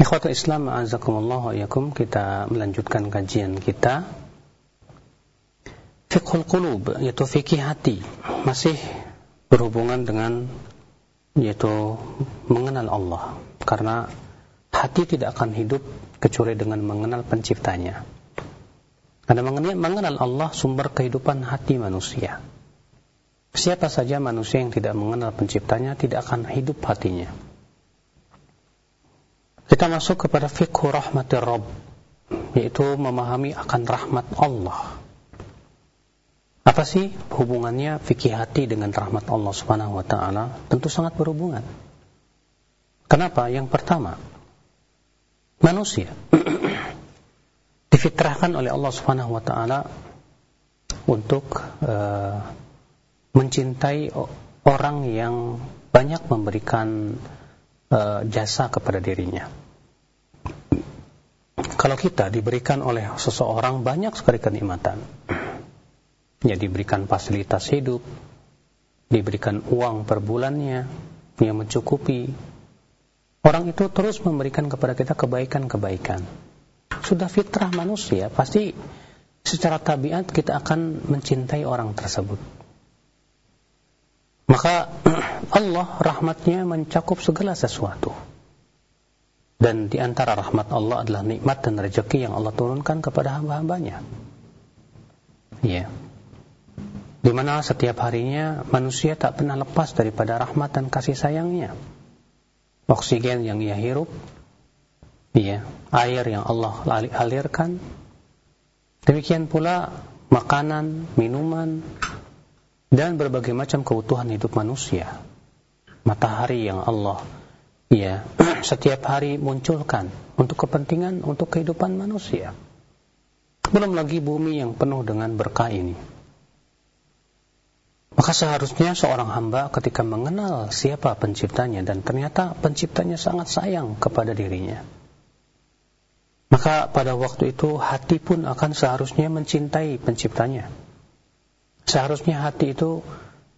Ikhwata Islam ma'azakumullah wa kita melanjutkan kajian kita. Fiqhul Qulub yaitu fikih hati masih berhubungan dengan yaitu mengenal Allah. Karena hati tidak akan hidup kecuali dengan mengenal penciptanya. Karena mengenal Allah sumber kehidupan hati manusia. Siapa saja manusia yang tidak mengenal penciptanya tidak akan hidup hatinya kita masuk kepada fikhu rahmatir Rabb yaitu memahami akan rahmat Allah. Apa sih hubungannya fikih hati dengan rahmat Allah Subhanahu wa taala? Tentu sangat berhubungan. Kenapa? Yang pertama, manusia difitrahkan oleh Allah Subhanahu wa taala untuk uh, mencintai orang yang banyak memberikan uh, jasa kepada dirinya. Kalau kita diberikan oleh seseorang banyak sekali kenikmatan, ya diberikan fasilitas hidup, diberikan uang per bulannya yang mencukupi, orang itu terus memberikan kepada kita kebaikan-kebaikan. Sudah fitrah manusia, pasti secara tabiat kita akan mencintai orang tersebut. Maka Allah rahmatnya mencakup segala sesuatu. Dan di antara rahmat Allah adalah nikmat dan rezeki yang Allah turunkan kepada hamba-hambanya. Ya. Di mana setiap harinya manusia tak pernah lepas daripada rahmat dan kasih sayangnya. Oksigen yang ia hirup, ya, air yang Allah alirkan, demikian pula makanan, minuman, dan berbagai macam kebutuhan hidup manusia. Matahari yang Allah ya setiap hari munculkan untuk kepentingan untuk kehidupan manusia. Belum lagi bumi yang penuh dengan berkah ini. Maka seharusnya seorang hamba ketika mengenal siapa penciptanya dan ternyata penciptanya sangat sayang kepada dirinya. Maka pada waktu itu hati pun akan seharusnya mencintai penciptanya. Seharusnya hati itu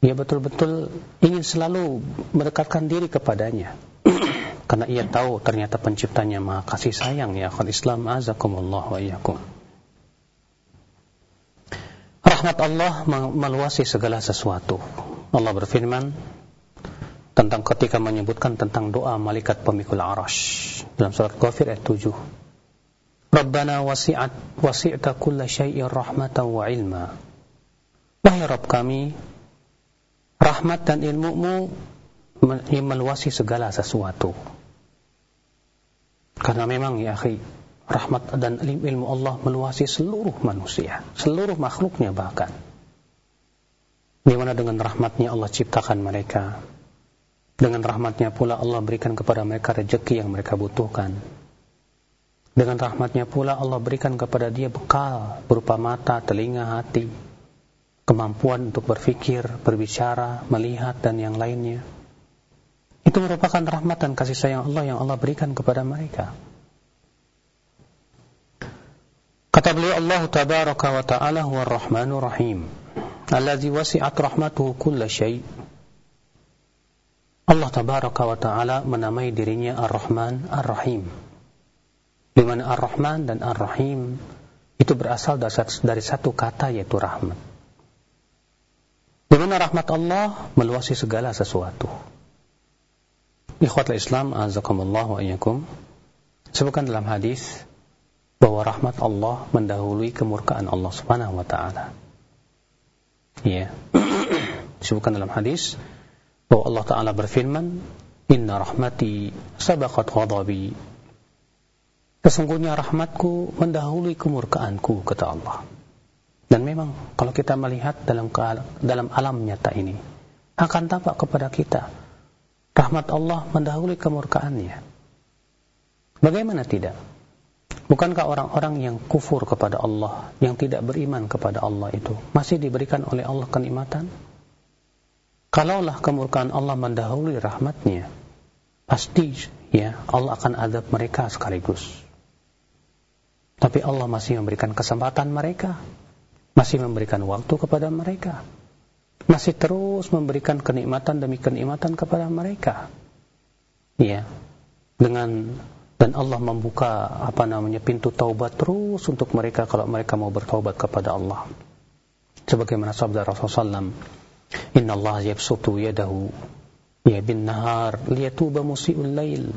ya betul-betul ingin selalu mendekatkan diri kepadanya karena ia tahu ternyata penciptanya maha kasih sayang ya akhul Islam. Azakumullah wa iyyakum. Rahmat Allah meluasi segala sesuatu. Allah berfirman tentang ketika menyebutkan tentang doa malaikat pemikul arash dalam surat Ghafir ayat 7 Rabbana wasi'at wasi'ta kulla syai'in rahmatan wa ilma. Wahai Rabb kami rahmat dan ilmumu meluasi segala sesuatu karena memang ya akhi, rahmat dan ilmu Allah meluasi seluruh manusia, seluruh makhluknya bahkan. Di mana dengan rahmatnya Allah ciptakan mereka. Dengan rahmatnya pula Allah berikan kepada mereka rezeki yang mereka butuhkan. Dengan rahmatnya pula Allah berikan kepada dia bekal berupa mata, telinga, hati. Kemampuan untuk berfikir, berbicara, melihat, dan yang lainnya. Itu merupakan rahmat dan kasih sayang Allah yang Allah berikan kepada mereka. Kata beliau Allah tabaraka wa ta'ala huwa rahmanur rahim. Alladhi wasi'at rahmatuhu kulla syai' Allah tabaraka wa ta'ala menamai dirinya Ar-Rahman Ar-Rahim. Di mana Ar-Rahman dan Ar-Rahim itu berasal dari satu kata yaitu rahmat. Di mana rahmat Allah meluasi segala sesuatu. Ikhwatul Islam azakumullah wa iyyakum. Sebutkan dalam hadis bahwa rahmat Allah mendahului kemurkaan Allah Subhanahu wa taala. Ya. Disebutkan dalam hadis bahwa Allah taala berfirman, "Inna rahmati sabaqat ghadabi." Sesungguhnya rahmatku mendahului kemurkaanku kata Allah. Dan memang kalau kita melihat dalam dalam alam nyata ini akan tampak kepada kita rahmat Allah mendahului kemurkaannya. Bagaimana tidak? Bukankah orang-orang yang kufur kepada Allah, yang tidak beriman kepada Allah itu masih diberikan oleh Allah kenikmatan? Kalaulah kemurkaan Allah mendahului rahmatnya, pasti ya Allah akan adab mereka sekaligus. Tapi Allah masih memberikan kesempatan mereka, masih memberikan waktu kepada mereka, masih terus memberikan kenikmatan demi kenikmatan kepada mereka. Ya, dengan dan Allah membuka apa namanya pintu taubat terus untuk mereka kalau mereka mau bertaubat kepada Allah. Sebagaimana sabda Rasulullah SAW, Inna Allah yabsutu yadahu ya bin nahar liyatuba musi'ul lail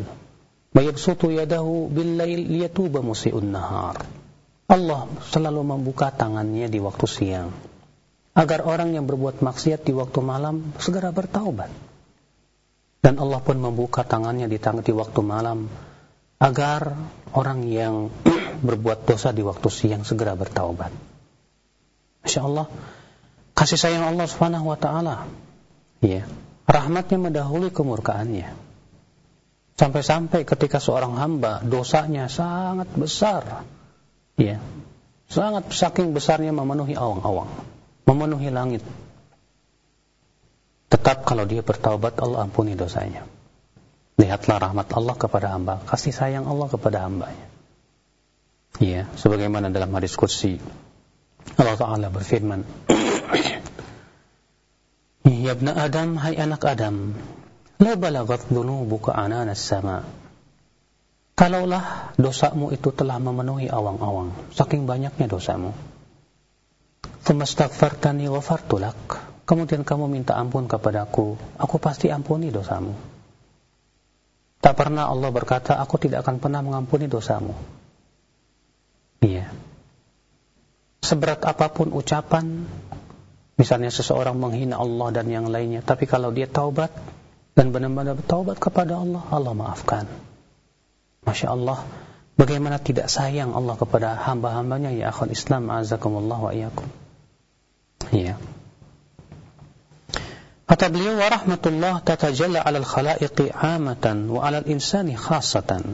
wa yabsutu yadahu bil lail liyatuba musi'un nahar. Allah selalu membuka tangannya di waktu siang agar orang yang berbuat maksiat di waktu malam segera bertaubat. Dan Allah pun membuka tangannya di, tang di waktu malam agar orang yang berbuat dosa di waktu siang segera bertaubat. Masya Allah, kasih sayang Allah Subhanahu Wa Taala, ya, rahmatnya mendahului kemurkaannya. Sampai-sampai ketika seorang hamba dosanya sangat besar, ya, sangat saking besarnya memenuhi awang-awang, memenuhi langit. Tetap kalau dia bertaubat Allah ampuni dosanya. Lihatlah rahmat Allah kepada hamba, kasih sayang Allah kepada hambanya. Ya, sebagaimana dalam hadis kursi Allah Ta'ala berfirman Ya ibn Adam, hai anak Adam La balagat dhunubuka ananas sama Kalaulah dosamu itu telah memenuhi awang-awang Saking banyaknya dosamu Thumastaghfartani wafartulak Kemudian kamu minta ampun kepadaku Aku pasti ampuni dosamu Tak pernah Allah berkata, aku tidak akan pernah mengampuni dosamu. Iya. Seberat apa pun ucapan, misalnya seseorang menghina Allah dan yang lainnya, tapi kalau dia taubat dan benar-benar bertaubat kepada Allah, Allah maafkan. Masya Allah, bagaimana tidak sayang Allah kepada hamba-hambanya, ya akhul Islam, azakumullah wa iyakum. Iya. Kata beliau wa rahmatullah tatajalla 'alal khalaiqi 'amatan wa 'alal insani khassatan.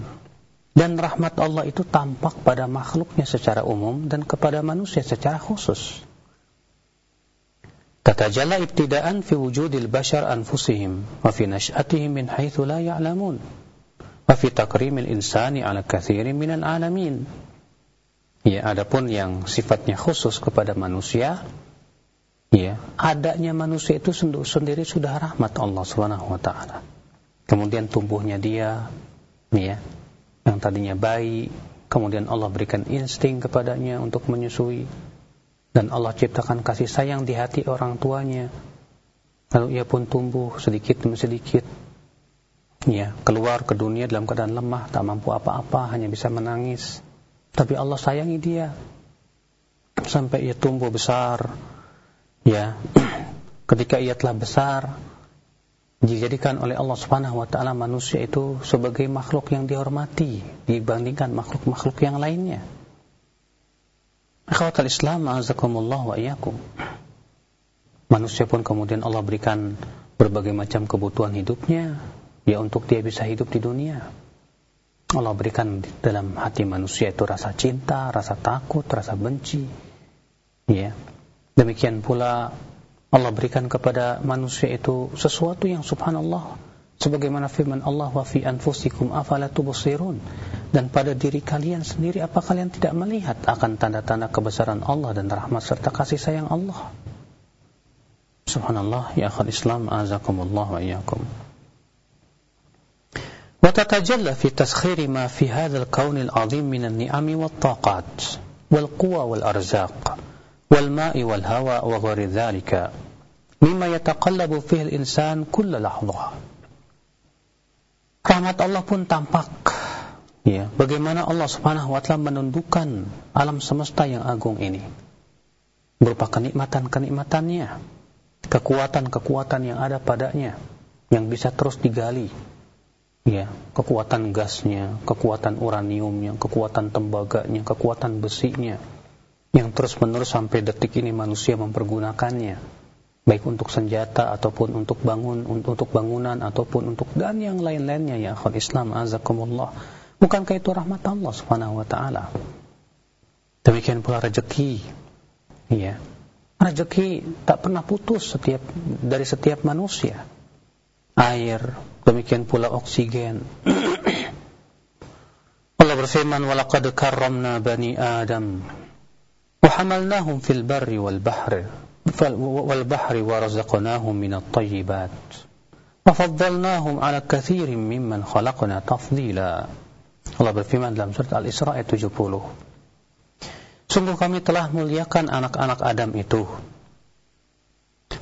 Dan rahmat Allah itu tampak pada makhluknya secara umum dan kepada manusia secara khusus. Tatajalla ibtida'an fi wujudil bashar anfusihim wa fi nash'atihim min haitsu la ya'lamun wa fi takrimil insani 'ala katsirin minal 'alamin. Ya, adapun yang sifatnya khusus kepada manusia ya adanya manusia itu sendiri sudah rahmat Allah Subhanahu wa taala. Kemudian tumbuhnya dia ya yang tadinya bayi, kemudian Allah berikan insting kepadanya untuk menyusui dan Allah ciptakan kasih sayang di hati orang tuanya. Lalu ia pun tumbuh sedikit demi sedikit. Ya, keluar ke dunia dalam keadaan lemah, tak mampu apa-apa, hanya bisa menangis. Tapi Allah sayangi dia sampai ia tumbuh besar, ya ketika ia telah besar dijadikan oleh Allah Subhanahu wa taala manusia itu sebagai makhluk yang dihormati dibandingkan makhluk-makhluk yang lainnya. Akhwatul Islam, azakumullah wa iyyakum. Manusia pun kemudian Allah berikan berbagai macam kebutuhan hidupnya ya untuk dia bisa hidup di dunia. Allah berikan dalam hati manusia itu rasa cinta, rasa takut, rasa benci. Ya, Demikian pula Allah berikan kepada manusia itu sesuatu yang subhanallah. Sebagaimana firman Allah wa fi anfusikum afala tubsirun. Dan pada diri kalian sendiri apa kalian tidak melihat akan tanda-tanda kebesaran Allah dan rahmat serta kasih sayang Allah? Subhanallah ya akhal Islam azakumullah wa iyyakum. Wa tatajalla fi taskhiri ma fi hadzal kaunil azim min an-ni'ami wat-taqat والماء والهواء وغير ذلك مما يتقلب فيه الإنسان كل لحظة Rahmat Allah pun tampak ya bagaimana Allah Subhanahu wa taala menundukkan alam semesta yang agung ini berupa kenikmatan-kenikmatannya kekuatan-kekuatan yang ada padanya yang bisa terus digali ya kekuatan gasnya kekuatan uraniumnya kekuatan tembaganya kekuatan besinya yang terus-menerus sampai detik ini manusia mempergunakannya baik untuk senjata ataupun untuk bangun untuk bangunan ataupun untuk dan yang lain-lainnya ya akhwat Islam azakumullah Bukankah itu rahmat Allah Subhanahu wa taala? Demikian pula rezeki. Iya. Rezeki tak pernah putus setiap dari setiap manusia. Air, demikian pula oksigen. Allah berfirman, "Walaqad karramna bani Adam bahri wal bahri wa razaqnahum minat thayyibat wa faddalnahum ala katsirin mimman khalaqna tafdila." Allah berfirman dalam surat Al-Isra ayat 70. Sungguh kami telah muliakan anak-anak Adam itu.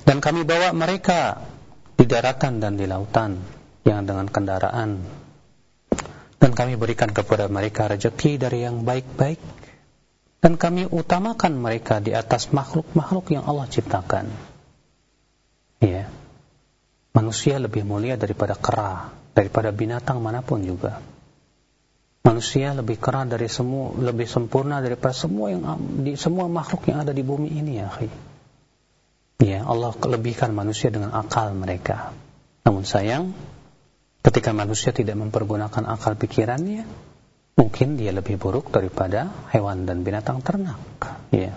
Dan kami bawa mereka di daratan dan di lautan yang dengan kendaraan. Dan kami berikan kepada mereka rezeki dari yang baik-baik. Dan kami utamakan mereka di atas makhluk-makhluk yang Allah ciptakan. Ya. Manusia lebih mulia daripada kera, daripada binatang mana pun juga. Manusia lebih kera dari semua, lebih sempurna daripada semua yang di semua makhluk yang ada di bumi ini ya. Ya, Allah kelebihkan manusia dengan akal mereka. Namun sayang, ketika manusia tidak mempergunakan akal pikirannya, mungkin dia lebih buruk daripada hewan dan binatang ternak. Ya.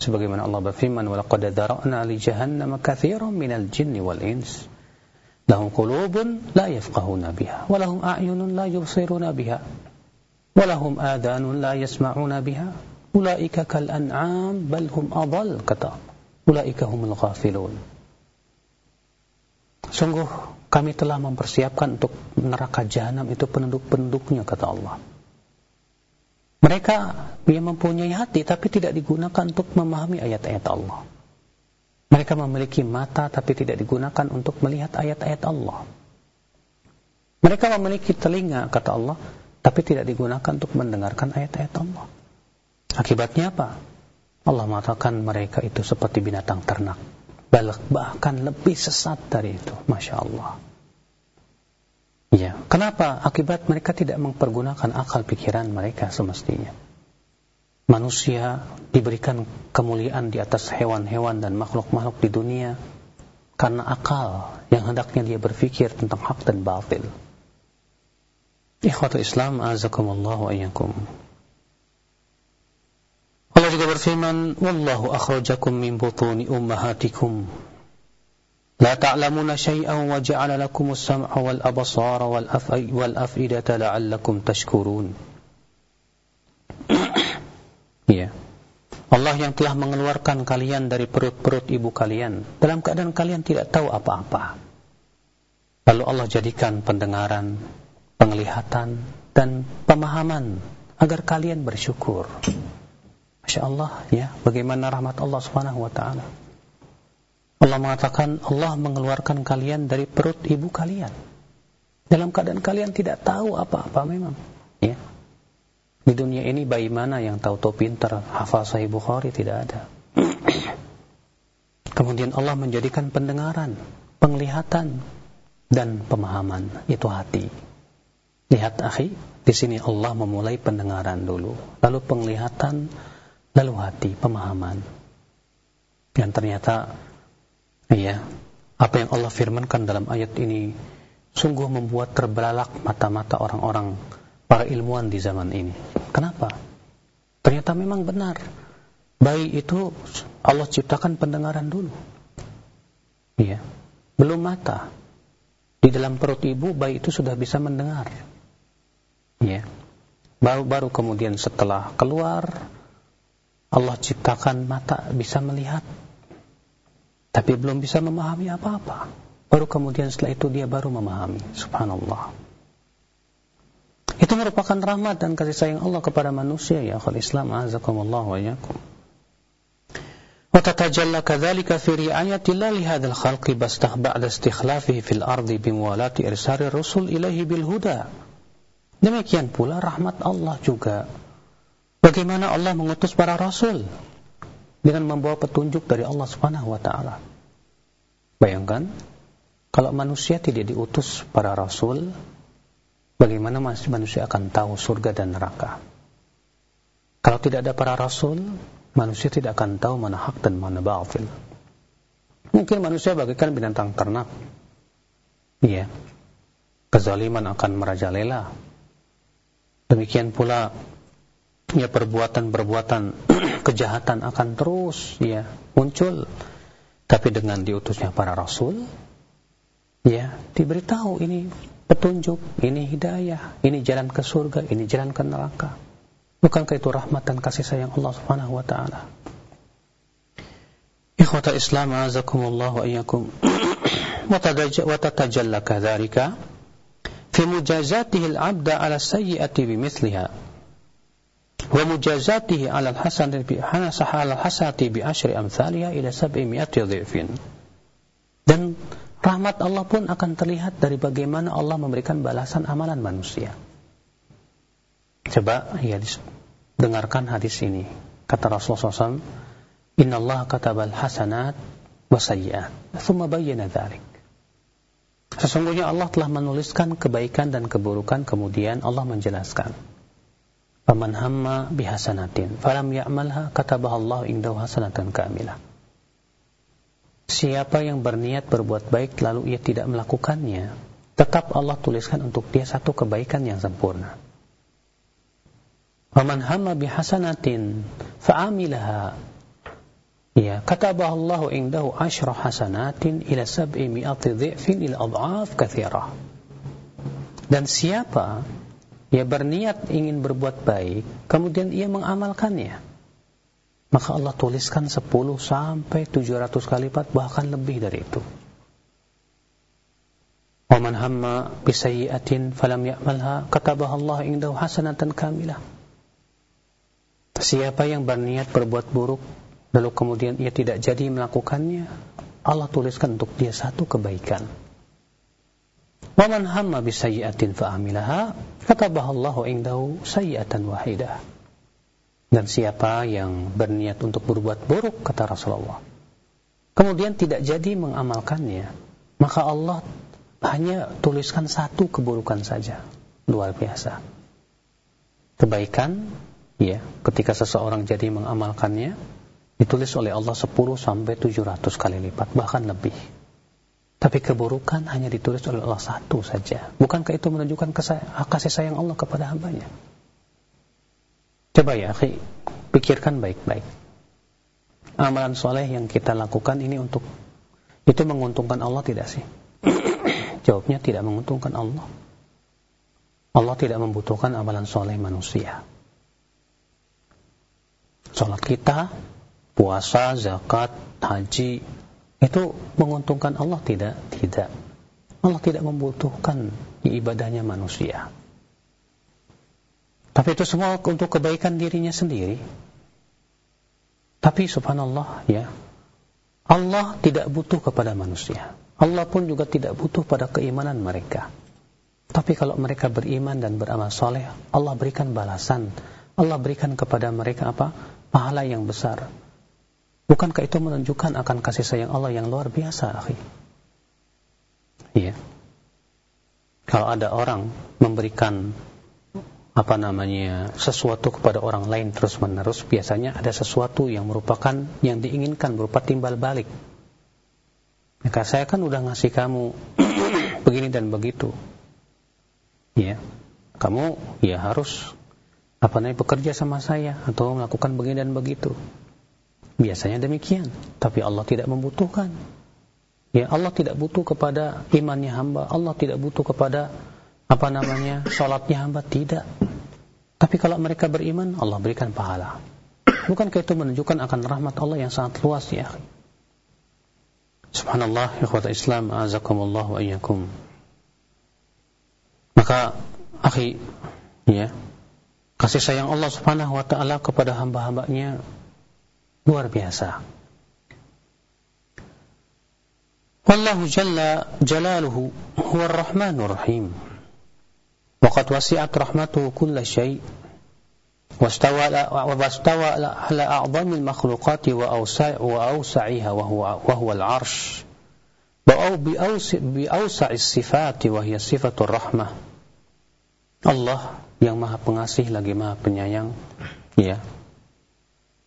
Sebagaimana Allah berfirman, "Walaqad dzara'na li jahannama katsiran minal jinni wal ins." lahum qulubun la yafqahuna biha wa lahum a'yunun la yubsiruna biha wa lahum adanun la yasma'una biha ulaika kal an'am bal hum adall kata ulaika humul ghafilun sungguh kami telah mempersiapkan untuk neraka jahanam itu penduduk-penduduknya kata Allah mereka yang mempunyai hati tapi tidak digunakan untuk memahami ayat-ayat Allah mereka memiliki mata tapi tidak digunakan untuk melihat ayat-ayat Allah. Mereka memiliki telinga, kata Allah, tapi tidak digunakan untuk mendengarkan ayat-ayat Allah. Akibatnya apa? Allah mengatakan mereka itu seperti binatang ternak. Bahkan lebih sesat dari itu. Masya Allah. Ya, kenapa? Akibat mereka tidak mempergunakan akal pikiran mereka semestinya manusia diberikan kemuliaan di atas hewan-hewan dan makhluk-makhluk di dunia karena akal yang hendaknya dia berfikir tentang hak dan batil. Ikhwatul Islam azakumullah wa iyyakum. Allah juga berfirman, "Wallahu akhrajakum min butuni ummahatikum لا تعلمون شيئا وجعل لكم السمع والأبصار والأفئدة لعلكم تشكرون Ya. Allah yang telah mengeluarkan kalian dari perut-perut ibu kalian dalam keadaan kalian tidak tahu apa-apa. Lalu Allah jadikan pendengaran, penglihatan, dan pemahaman agar kalian bersyukur. Masya Allah, ya, bagaimana rahmat Allah Subhanahu wa taala. Allah mengatakan Allah mengeluarkan kalian dari perut ibu kalian. Dalam keadaan kalian tidak tahu apa-apa memang, ya. Di dunia ini bayi mana yang tahu-tahu pintar hafal Sahih Bukhari tidak ada. Kemudian Allah menjadikan pendengaran, penglihatan dan pemahaman itu hati. Lihat akhi, di sini Allah memulai pendengaran dulu, lalu penglihatan, lalu hati, pemahaman. Dan ternyata iya, apa yang Allah firmankan dalam ayat ini sungguh membuat terbelalak mata-mata orang-orang para ilmuwan di zaman ini. Kenapa? Ternyata memang benar. Bayi itu Allah ciptakan pendengaran dulu. Iya. Belum mata. Di dalam perut ibu bayi itu sudah bisa mendengar. Iya. Baru-baru kemudian setelah keluar Allah ciptakan mata bisa melihat tapi belum bisa memahami apa-apa. Baru kemudian setelah itu dia baru memahami. Subhanallah. Itu merupakan rahmat dan kasih sayang Allah kepada manusia ya akhul Islam azakumullah wa yakum. Wa tatajalla kadzalika fi ri'ayatillah li hadzal khalqi bastah ba'da istikhlafihi fil ardi bimualati irsari rusul ilahi bil huda. Demikian pula rahmat Allah juga. Bagaimana Allah mengutus para rasul dengan membawa petunjuk dari Allah Subhanahu wa taala. Bayangkan kalau manusia tidak diutus para rasul, bagaimana manusia akan tahu surga dan neraka? Kalau tidak ada para rasul, manusia tidak akan tahu mana hak dan mana batil. Mungkin manusia bagaikan binatang ternak. Iya. Kezaliman akan merajalela. Demikian pula ya perbuatan-perbuatan kejahatan akan terus ya muncul tapi dengan diutusnya para rasul ya diberitahu ini petunjuk, ini hidayah, ini jalan ke surga, ini jalan ke neraka. Bukankah itu rahmat dan kasih sayang Allah Subhanahu wa taala? Ikhwata Islam azakumullah wa iyyakum. Wa tatajalla kadzalika fi mujazatihi al-'abda 'ala sayyi'ati bimithliha wa mujazatihi 'ala al-hasanati bi hanasah 'ala al-hasanati bi ashri amsalha ila 700 dhifin. Dan rahmat Allah pun akan terlihat dari bagaimana Allah memberikan balasan amalan manusia. Coba ya dengarkan hadis ini. Kata Rasulullah SAW, Inna Allah katabal hasanat wa sayyiat. Thumma bayyana dhalik. Sesungguhnya Allah telah menuliskan kebaikan dan keburukan, kemudian Allah menjelaskan. Faman hamma bihasanatin, falam ya'malha katabaha Allah indahu hasanatan kamilah. Siapa yang berniat berbuat baik lalu ia tidak melakukannya, tetap Allah tuliskan untuk dia satu kebaikan yang sempurna. Waman hamma bihasanatin fa'amilaha Ya, katabah Allah indahu asyra hasanatin ila sab'i mi'ati dhi'fin ila adhaf kathirah. Dan siapa ya berniat ingin berbuat baik, kemudian ia mengamalkannya, maka Allah tuliskan 10 sampai 700 kali lipat bahkan lebih dari itu. Waman hamma bisayyi'atin falam ya'malha katabaha Allah indahu hasanatan kamilah. Siapa yang berniat berbuat buruk lalu kemudian ia tidak jadi melakukannya, Allah tuliskan untuk dia satu kebaikan. Waman hamma bisayyi'atin fa'amilaha katabaha Allah indahu sayyi'atan wahidah. Dan siapa yang berniat untuk berbuat buruk, kata Rasulullah. Kemudian tidak jadi mengamalkannya, maka Allah hanya tuliskan satu keburukan saja. Luar biasa. Kebaikan, ya, ketika seseorang jadi mengamalkannya, ditulis oleh Allah 10 sampai 700 kali lipat, bahkan lebih. Tapi keburukan hanya ditulis oleh Allah satu saja. Bukankah itu menunjukkan kasih sayang Allah kepada hambanya? Coba ya, akhi, pikirkan baik-baik. Amalan soleh yang kita lakukan ini untuk itu menguntungkan Allah tidak sih? Jawabnya tidak menguntungkan Allah. Allah tidak membutuhkan amalan soleh manusia. Sholat kita, puasa, zakat, haji, itu menguntungkan Allah tidak? Tidak. Allah tidak membutuhkan ibadahnya manusia. Tapi itu semua untuk kebaikan dirinya sendiri. Tapi subhanallah ya, Allah tidak butuh kepada manusia. Allah pun juga tidak butuh pada keimanan mereka. Tapi kalau mereka beriman dan beramal soleh, Allah berikan balasan. Allah berikan kepada mereka apa? Pahala yang besar. Bukankah itu menunjukkan akan kasih sayang Allah yang luar biasa, akhi? Iya. Kalau ada orang memberikan apa namanya sesuatu kepada orang lain terus menerus biasanya ada sesuatu yang merupakan yang diinginkan berupa timbal balik maka saya kan udah ngasih kamu begini dan begitu ya kamu ya harus apa namanya bekerja sama saya atau melakukan begini dan begitu biasanya demikian tapi Allah tidak membutuhkan. Ya Allah tidak butuh kepada imannya hamba Allah tidak butuh kepada apa namanya sholatnya hamba tidak. Tapi kalau mereka beriman Allah berikan pahala. Bukankah itu menunjukkan akan rahmat Allah yang sangat luas ya? Subhanallah ikhwata islam azakumullah wa iyyakum. Maka akhi ya kasih sayang Allah subhanahu wa ta'ala kepada hamba-hambanya luar biasa Wallahu jalla jalaluhu huwa ar-rahmanur rahim وقد وسعت رحمته كل شيء واستوى واستوى على أعظم المخلوقات وأوسع وأوسعها وهو وهو العرش بأوسع, بأوسع الصفات وهي صفة الرحمة Allah yang maha pengasih lagi maha penyayang ya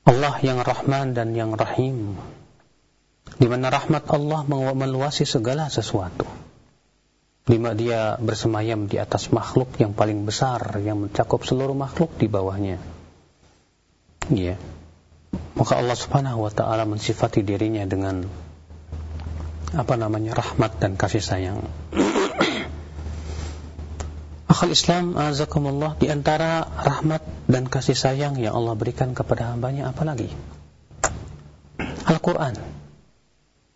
Allah yang rahman dan yang rahim di mana rahmat Allah meluasi segala sesuatu lima dia bersemayam di atas makhluk yang paling besar yang mencakup seluruh makhluk di bawahnya. Ya. Maka Allah Subhanahu wa taala mensifati dirinya dengan apa namanya? rahmat dan kasih sayang. Akal Islam azakumullah di antara rahmat dan kasih sayang yang Allah berikan kepada hambanya apalagi? Al-Qur'an.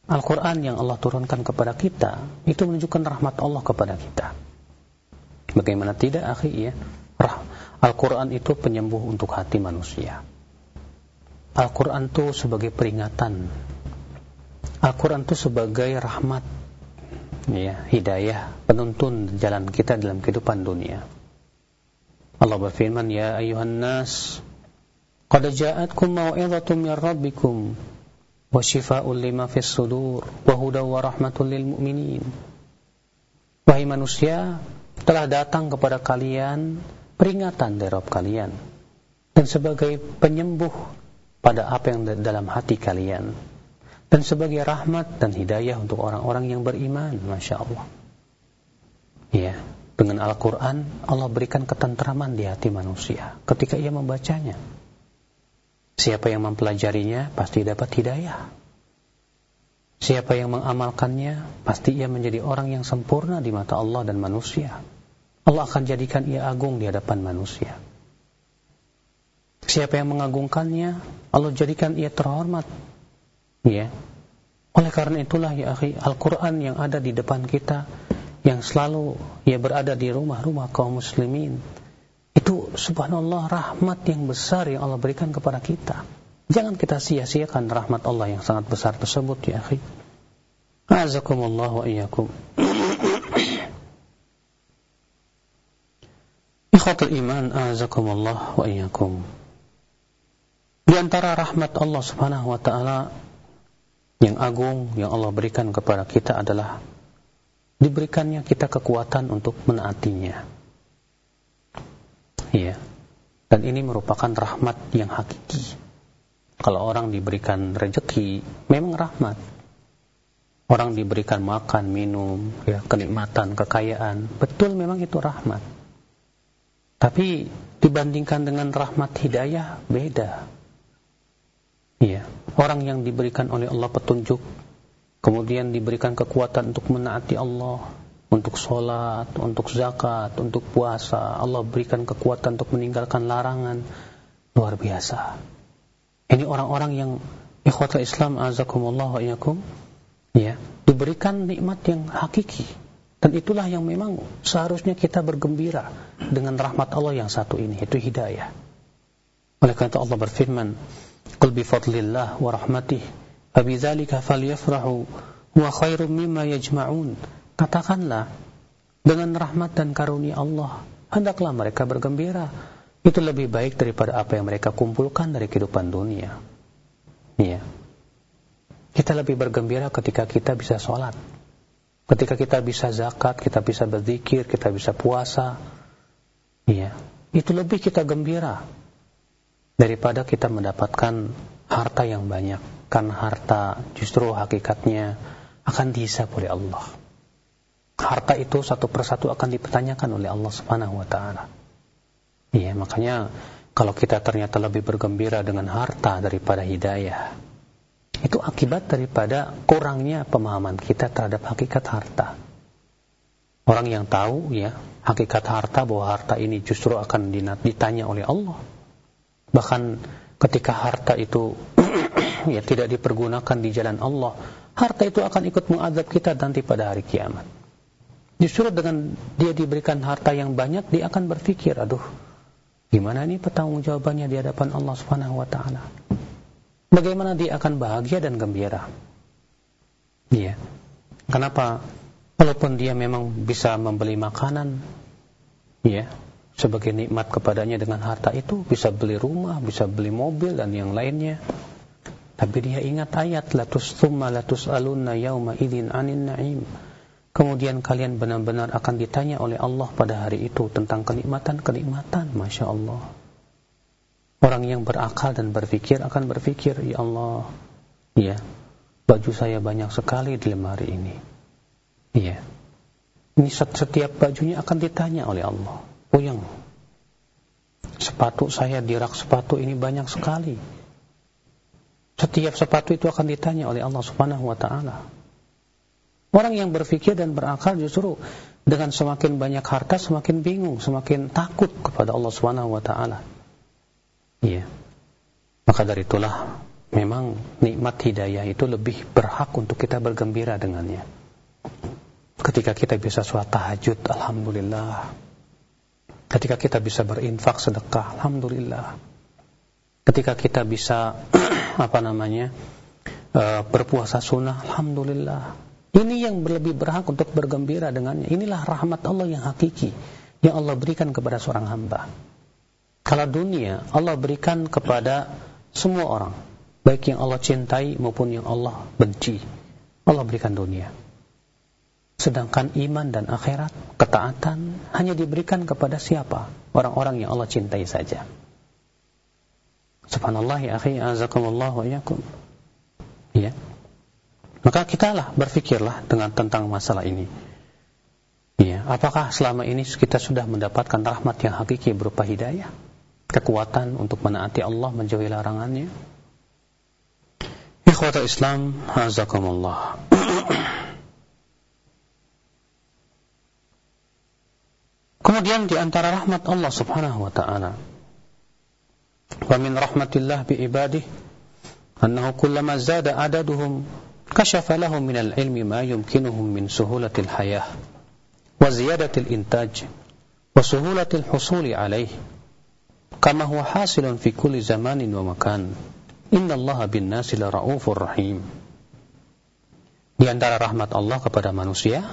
Al-Quran yang Allah turunkan kepada kita itu menunjukkan rahmat Allah kepada kita. Bagaimana tidak, akhi ya? Al-Quran itu penyembuh untuk hati manusia. Al-Quran itu sebagai peringatan. Al-Quran itu sebagai rahmat, ya, hidayah, penuntun jalan kita dalam kehidupan dunia. Allah berfirman, Ya ayuhan nas, Qad ja'atkum maw'idhatum min rabbikum wa shifaa'un lima fis sudur wa hudaw wa rahmatul lil mu'minin Wahai manusia telah datang kepada kalian peringatan dari Rabb kalian dan sebagai penyembuh pada apa yang dalam hati kalian dan sebagai rahmat dan hidayah untuk orang-orang yang beriman Masya Allah ya dengan Al-Quran Allah berikan ketentraman di hati manusia ketika ia membacanya Siapa yang mempelajarinya pasti dapat hidayah. Siapa yang mengamalkannya pasti ia menjadi orang yang sempurna di mata Allah dan manusia. Allah akan jadikan ia agung di hadapan manusia. Siapa yang mengagungkannya, Allah jadikan ia terhormat. Ya. Oleh karena itulah ya akhi, Al-Qur'an yang ada di depan kita yang selalu ia berada di rumah-rumah kaum muslimin itu subhanallah rahmat yang besar yang Allah berikan kepada kita. Jangan kita sia-siakan rahmat Allah yang sangat besar tersebut ya akhi. Azakumullah wa iyyakum. Ikhatul iman azakumullah wa iyyakum. Di antara rahmat Allah Subhanahu wa taala yang agung yang Allah berikan kepada kita adalah diberikannya kita kekuatan untuk menaatinya. Iya. Dan ini merupakan rahmat yang hakiki. Kalau orang diberikan rezeki, memang rahmat. Orang diberikan makan, minum, ya, kenikmatan, kekayaan, betul memang itu rahmat. Tapi dibandingkan dengan rahmat hidayah, beda. Iya, orang yang diberikan oleh Allah petunjuk, kemudian diberikan kekuatan untuk menaati Allah, untuk sholat, untuk zakat, untuk puasa. Allah berikan kekuatan untuk meninggalkan larangan. Luar biasa. Ini orang-orang yang ikhwatul Islam azakumullah wa iyakum ya, diberikan nikmat yang hakiki. Dan itulah yang memang seharusnya kita bergembira dengan rahmat Allah yang satu ini, yaitu hidayah. Oleh karena itu Allah berfirman, "Qul bi fadlillah wa rahmatih, fa bidzalika falyafrahu wa khairum mimma yajma'un." Katakanlah, dengan rahmat dan karunia Allah, hendaklah mereka bergembira. Itu lebih baik daripada apa yang mereka kumpulkan dari kehidupan dunia. Iya. Kita lebih bergembira ketika kita bisa sholat. Ketika kita bisa zakat, kita bisa berzikir, kita bisa puasa. Iya. Itu lebih kita gembira daripada kita mendapatkan harta yang banyak. Karena harta justru hakikatnya akan dihisap oleh Allah harta itu satu persatu akan dipertanyakan oleh Allah Subhanahu wa taala. Iya, makanya kalau kita ternyata lebih bergembira dengan harta daripada hidayah, itu akibat daripada kurangnya pemahaman kita terhadap hakikat harta. Orang yang tahu ya hakikat harta bahwa harta ini justru akan ditanya oleh Allah. Bahkan ketika harta itu ya tidak dipergunakan di jalan Allah, harta itu akan ikut mengadab kita nanti pada hari kiamat. Justru dengan dia diberikan harta yang banyak, dia akan berpikir, aduh, gimana ini pertanggungjawabannya di hadapan Allah Subhanahu wa taala? Bagaimana dia akan bahagia dan gembira? Iya. Kenapa? Walaupun dia memang bisa membeli makanan, ya, sebagai nikmat kepadanya dengan harta itu, bisa beli rumah, bisa beli mobil dan yang lainnya. Tapi dia ingat ayat latus thumma latus alunna yauma idzin anin na'im Kemudian kalian benar-benar akan ditanya oleh Allah pada hari itu tentang kenikmatan-kenikmatan. Masya Allah. Orang yang berakal dan berpikir akan berpikir, Ya Allah, ya, baju saya banyak sekali di lemari ini. Iya. Ini setiap bajunya akan ditanya oleh Allah. Yang sepatu saya di rak sepatu ini banyak sekali. Setiap sepatu itu akan ditanya oleh Allah Subhanahu wa taala. Orang yang berpikir dan berakal justru dengan semakin banyak harta semakin bingung, semakin takut kepada Allah Subhanahu wa taala. Iya. Maka dari itulah memang nikmat hidayah itu lebih berhak untuk kita bergembira dengannya. Ketika kita bisa sholat tahajud, Alhamdulillah. Ketika kita bisa berinfak sedekah, Alhamdulillah. Ketika kita bisa, apa namanya, uh, berpuasa sunnah, Alhamdulillah. Ini yang lebih berhak untuk bergembira dengannya. Inilah rahmat Allah yang hakiki, yang Allah berikan kepada seorang hamba. Kalau dunia, Allah berikan kepada semua orang, baik yang Allah cintai maupun yang Allah benci. Allah berikan dunia. Sedangkan iman dan akhirat, ketaatan hanya diberikan kepada siapa? Orang-orang yang Allah cintai saja. Subhanallah ya akhi, azakumullah wa yakum. Ya. Maka kita lah berfikirlah dengan tentang masalah ini. Ya, apakah selama ini kita sudah mendapatkan rahmat yang hakiki berupa hidayah? kekuatan untuk menaati Allah menjauhi larangannya ikhwata Islam hazakumullah kemudian di antara rahmat Allah subhanahu wa ta'ala wa min rahmatillah bi ibadih annahu kullama zada adaduhum kashafa lahum min al-ilmi ma yumkinuhum min suhulatil hayah wa ziyadatil intaj wa suhulatil husuli alaih kama huwa hasilun fi kulli zamanin wa makan. Innallaha bin nasi la raufur rahim. Di antara rahmat Allah kepada manusia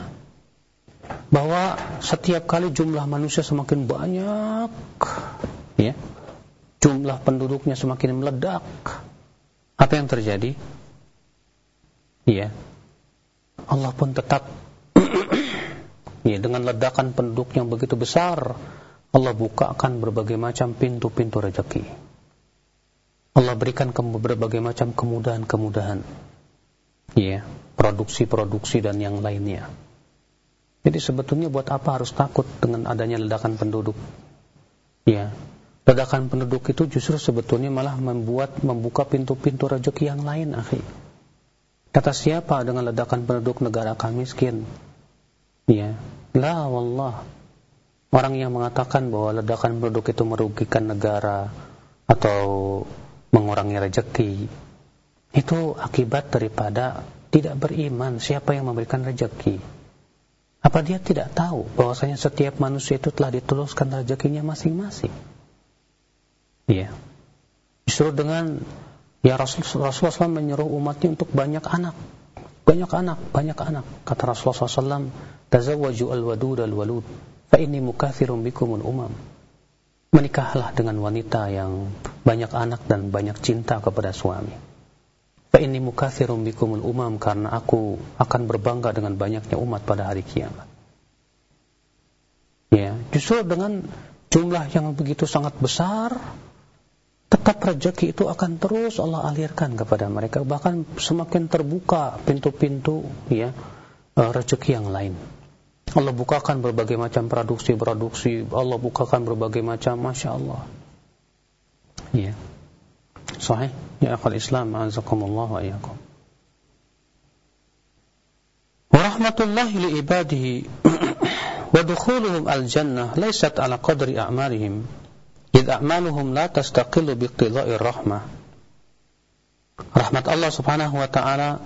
bahwa setiap kali jumlah manusia semakin banyak ya jumlah penduduknya semakin meledak apa yang terjadi ya Allah pun tetap ya dengan ledakan penduduk yang begitu besar Allah bukakan berbagai macam pintu-pintu rezeki. Allah berikan berbagai macam kemudahan-kemudahan. Ya, produksi-produksi dan yang lainnya. Jadi sebetulnya buat apa harus takut dengan adanya ledakan penduduk? Ya, ledakan penduduk itu justru sebetulnya malah membuat membuka pintu-pintu rezeki yang lain, akhi. Kata siapa dengan ledakan penduduk negara kami miskin? Ya, la wallah Orang yang mengatakan bahwa ledakan penduduk itu merugikan negara atau mengurangi rezeki, itu akibat daripada tidak beriman siapa yang memberikan rezeki. Apa dia tidak tahu bahwasanya setiap manusia itu telah dituluskan rezekinya masing-masing? Iya. Justru dengan ya Rasulullah SAW menyuruh umatnya untuk banyak anak. Banyak anak, banyak anak. Kata Rasulullah SAW, Tazawwaju al-wadud al-walud fa inni mukathirun bikumul umam menikahlah dengan wanita yang banyak anak dan banyak cinta kepada suami fa inni mukathirun bikumul umam karena aku akan berbangga dengan banyaknya umat pada hari kiamat ya justru dengan jumlah yang begitu sangat besar tetap rezeki itu akan terus Allah alirkan kepada mereka bahkan semakin terbuka pintu-pintu ya eh, rezeki yang lain Allah bukakan berbagai macam produksi-produksi, Allah bukakan berbagai macam, Masya Allah. Ya. Sahih, ya akal Islam, azakumullah wa iyakum. Li ibadihi wa dukhuluhum al-jannah laysat ala qadri a'malihim id a'maluhum la tastaqillu biqtida'i rahmah. Rahmat Allah Subhanahu wa taala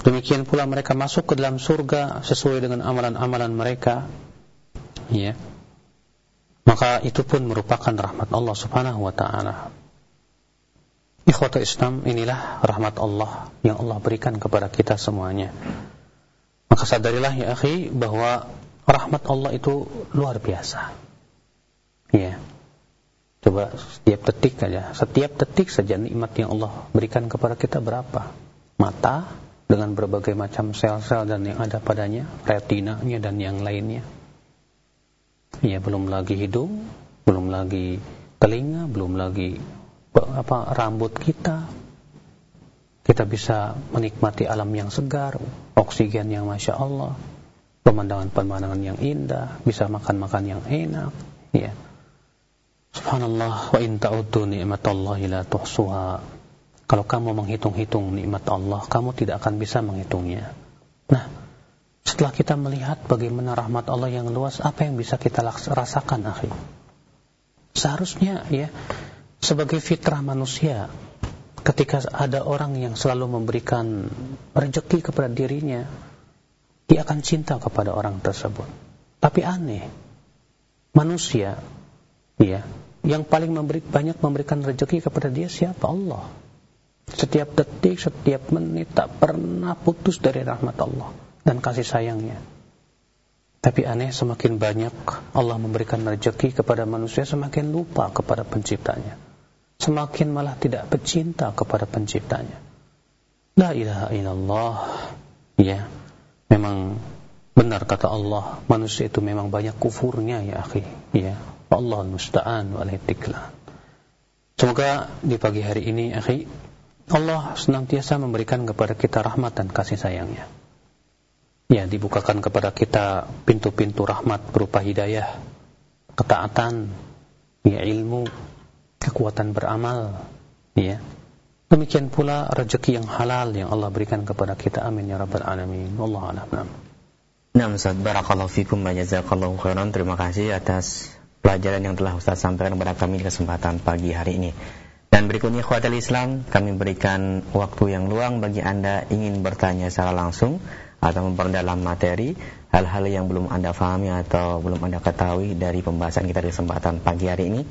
Demikian pula mereka masuk ke dalam surga sesuai dengan amalan-amalan mereka. Ya. Maka itu pun merupakan rahmat Allah Subhanahu wa taala. Ikhwata Islam, inilah rahmat Allah yang Allah berikan kepada kita semuanya. Maka sadarilah ya akhi bahwa rahmat Allah itu luar biasa. Ya. Coba setiap detik saja, setiap detik saja nikmat yang Allah berikan kepada kita berapa? Mata, dengan berbagai macam sel-sel dan yang ada padanya, retinanya dan yang lainnya. Ya, belum lagi hidung, belum lagi telinga, belum lagi apa rambut kita. Kita bisa menikmati alam yang segar, oksigen yang masya Allah. pemandangan-pemandangan yang indah, bisa makan-makan yang enak, ya. Subhanallah wa in ta'uddu ni'matallahi la tuhsuha. Kalau kamu menghitung-hitung nikmat Allah, kamu tidak akan bisa menghitungnya. Nah, setelah kita melihat bagaimana rahmat Allah yang luas, apa yang bisa kita rasakan, akhi? Seharusnya ya, sebagai fitrah manusia, ketika ada orang yang selalu memberikan rezeki kepada dirinya, dia akan cinta kepada orang tersebut. Tapi aneh, manusia, ya, yang paling memberi, banyak memberikan rezeki kepada dia siapa? Allah. Setiap detik, setiap menit tak pernah putus dari rahmat Allah dan kasih sayangnya. Tapi aneh semakin banyak Allah memberikan rezeki kepada manusia semakin lupa kepada penciptanya. Semakin malah tidak bercinta kepada penciptanya. La ilaha illallah. Ya, memang benar kata Allah, manusia itu memang banyak kufurnya ya akhi. Ya, Allah musta'an wa Semoga di pagi hari ini akhi, Allah senantiasa memberikan kepada kita rahmat dan kasih sayangnya ya dibukakan kepada kita pintu-pintu rahmat berupa hidayah, ketaatan, ya ilmu, kekuatan beramal, ya. Demikian pula rezeki yang halal yang Allah berikan kepada kita. Amin ya rabbal alamin. Wallahu a'lam. Nah, Ustaz, barakallahu fikum wa jazakallahu khairan. Terima kasih atas pelajaran yang telah Ustaz sampaikan kepada kami di kesempatan pagi hari ini. Dan berikutnya khawatir Islam, kami berikan waktu yang luang bagi Anda ingin bertanya secara langsung atau memperdalam materi hal-hal yang belum Anda pahami atau belum Anda ketahui dari pembahasan kita di kesempatan pagi hari ini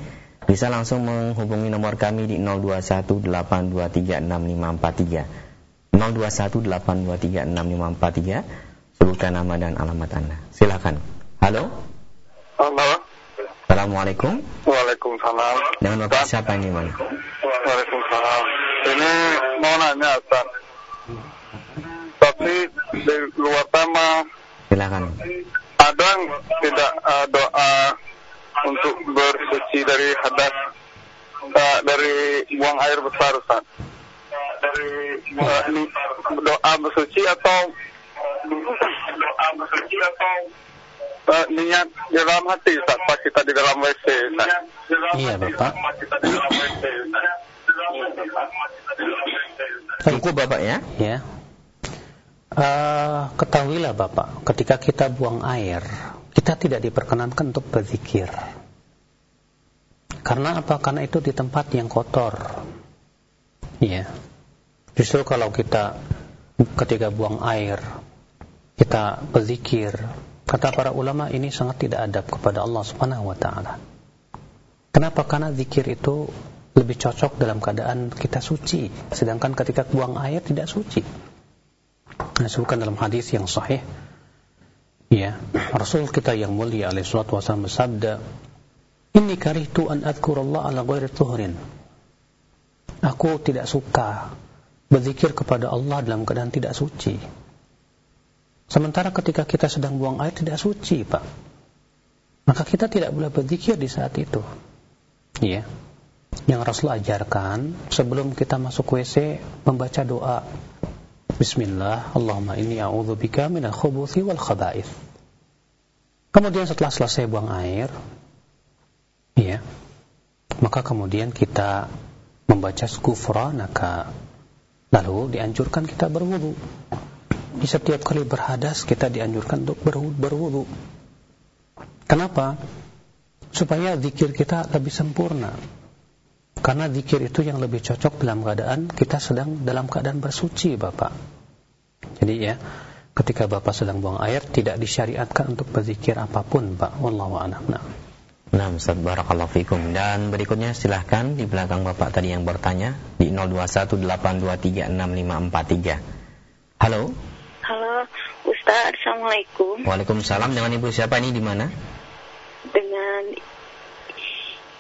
bisa langsung menghubungi nomor kami di 0218236543 0218236543 sebutkan nama dan alamat Anda. Silakan. Halo? Halo Assalamualaikum. Waalaikumsalam. Dengan Bapak siapa ini Bang? Waalaikumsalam. Ini mau nanya Ustaz. Tapi di luar tema. Silakan. Ada tidak uh, doa untuk bersuci dari hadas uh, dari buang air besar Ustaz? Dari uh, doa bersuci atau doa bersuci atau uh, niat di dalam hati Ustaz pas kita di dalam WC Ustaz. Iya Bapak. Cukup Bapak ya? Ya. Uh, ketahuilah Bapak, ketika kita buang air, kita tidak diperkenankan untuk berzikir. Karena apa? Karena itu di tempat yang kotor. Ya. Justru kalau kita ketika buang air, kita berzikir, kata para ulama ini sangat tidak adab kepada Allah Subhanahu wa taala. Kenapa? Karena zikir itu lebih cocok dalam keadaan kita suci, sedangkan ketika buang air tidak suci disebutkan dalam hadis yang sahih ya. Rasul kita yang mulia alaihi salatu wasallam bersabda inni karihtu an adhkurallah ala ghairi tuhrin. Aku tidak suka berzikir kepada Allah dalam keadaan tidak suci. Sementara ketika kita sedang buang air tidak suci Pak. Maka kita tidak boleh berzikir di saat itu. Ya. Yang Rasul ajarkan sebelum kita masuk WC membaca doa Bismillah, Allahumma inni a'udzubika minal khubuthi wal khaba'ith. Kemudian setelah selesai buang air, ya, maka kemudian kita membaca skufranaka. Lalu dianjurkan kita berwudu. Di setiap kali berhadas kita dianjurkan untuk berwudu. Kenapa? Supaya zikir kita lebih sempurna. Karena zikir itu yang lebih cocok dalam keadaan kita sedang dalam keadaan bersuci, Bapak. Jadi ya, ketika Bapak sedang buang air tidak disyariatkan untuk berzikir apa pun, Pak. Wallahu a'lam. Nah. Nah, Ustaz barakallahu fikum. Dan berikutnya silahkan di belakang Bapak tadi yang bertanya di 0218236543. Halo. Halo, Ustaz. Assalamualaikum. Waalaikumsalam. Dengan Ibu siapa ini di mana? Dengan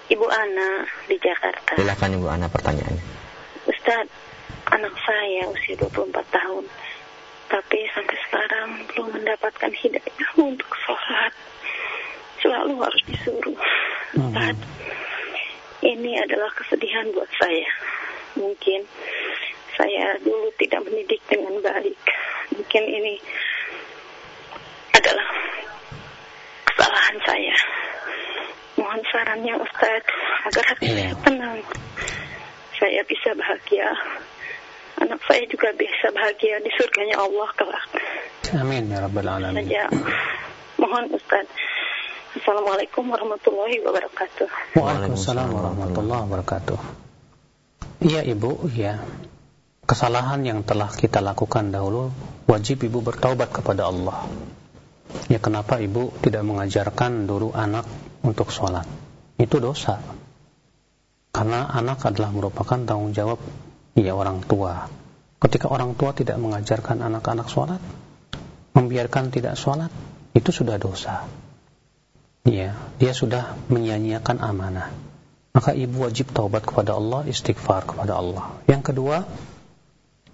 Ibu Ana di Jakarta. Silakan Ibu Ana pertanyaannya. Ustaz, anak saya usia 24 tahun. Tapi sampai sekarang belum mendapatkan hidayah untuk sholat. Selalu harus disuruh. Mhm. Ustaz, ini adalah kesedihan buat saya. Mungkin saya dulu tidak mendidik dengan baik. Mungkin ini adalah keresahan saya. Mohon sarannya Ustaz agar hati Iya. saya tenang. Saya bisa bahagia. Anak saya juga bisa bahagia di surganya Allah kelak. Amin ya rabbal alamin. Saja mohon Ustaz. Assalamualaikum warahmatullahi wabarakatuh. Waalaikumsalam warahmatullahi wabarakatuh. Iya ibu, iya. Kesalahan yang telah kita lakukan dahulu, wajib ibu bertaubat kepada Allah. Ya kenapa ibu tidak mengajarkan dulu anak untuk sholat? Itu dosa. Karena anak adalah merupakan tanggung jawab ya orang tua. Ketika orang tua tidak mengajarkan anak-anak sholat, membiarkan tidak sholat, itu sudah dosa. Ya, dia sudah menyia-nyiakan amanah. Maka ibu wajib taubat kepada Allah, istighfar kepada Allah. Yang kedua,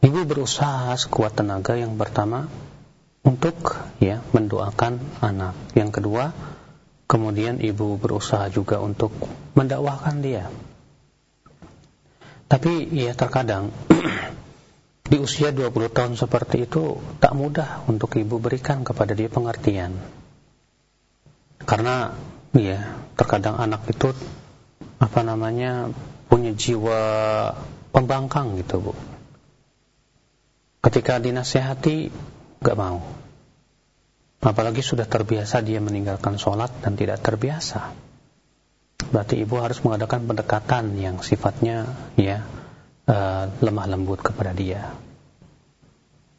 ibu berusaha sekuat tenaga yang pertama untuk ya mendoakan anak. Yang kedua, kemudian ibu berusaha juga untuk mendakwahkan dia. Tapi ya terkadang di usia 20 tahun seperti itu tak mudah untuk ibu berikan kepada dia pengertian. Karena ya terkadang anak itu apa namanya punya jiwa pembangkang gitu bu. Ketika dinasehati gak mau. Apalagi sudah terbiasa dia meninggalkan sholat dan tidak terbiasa. Berarti ibu harus mengadakan pendekatan yang sifatnya ya uh, lemah lembut kepada dia.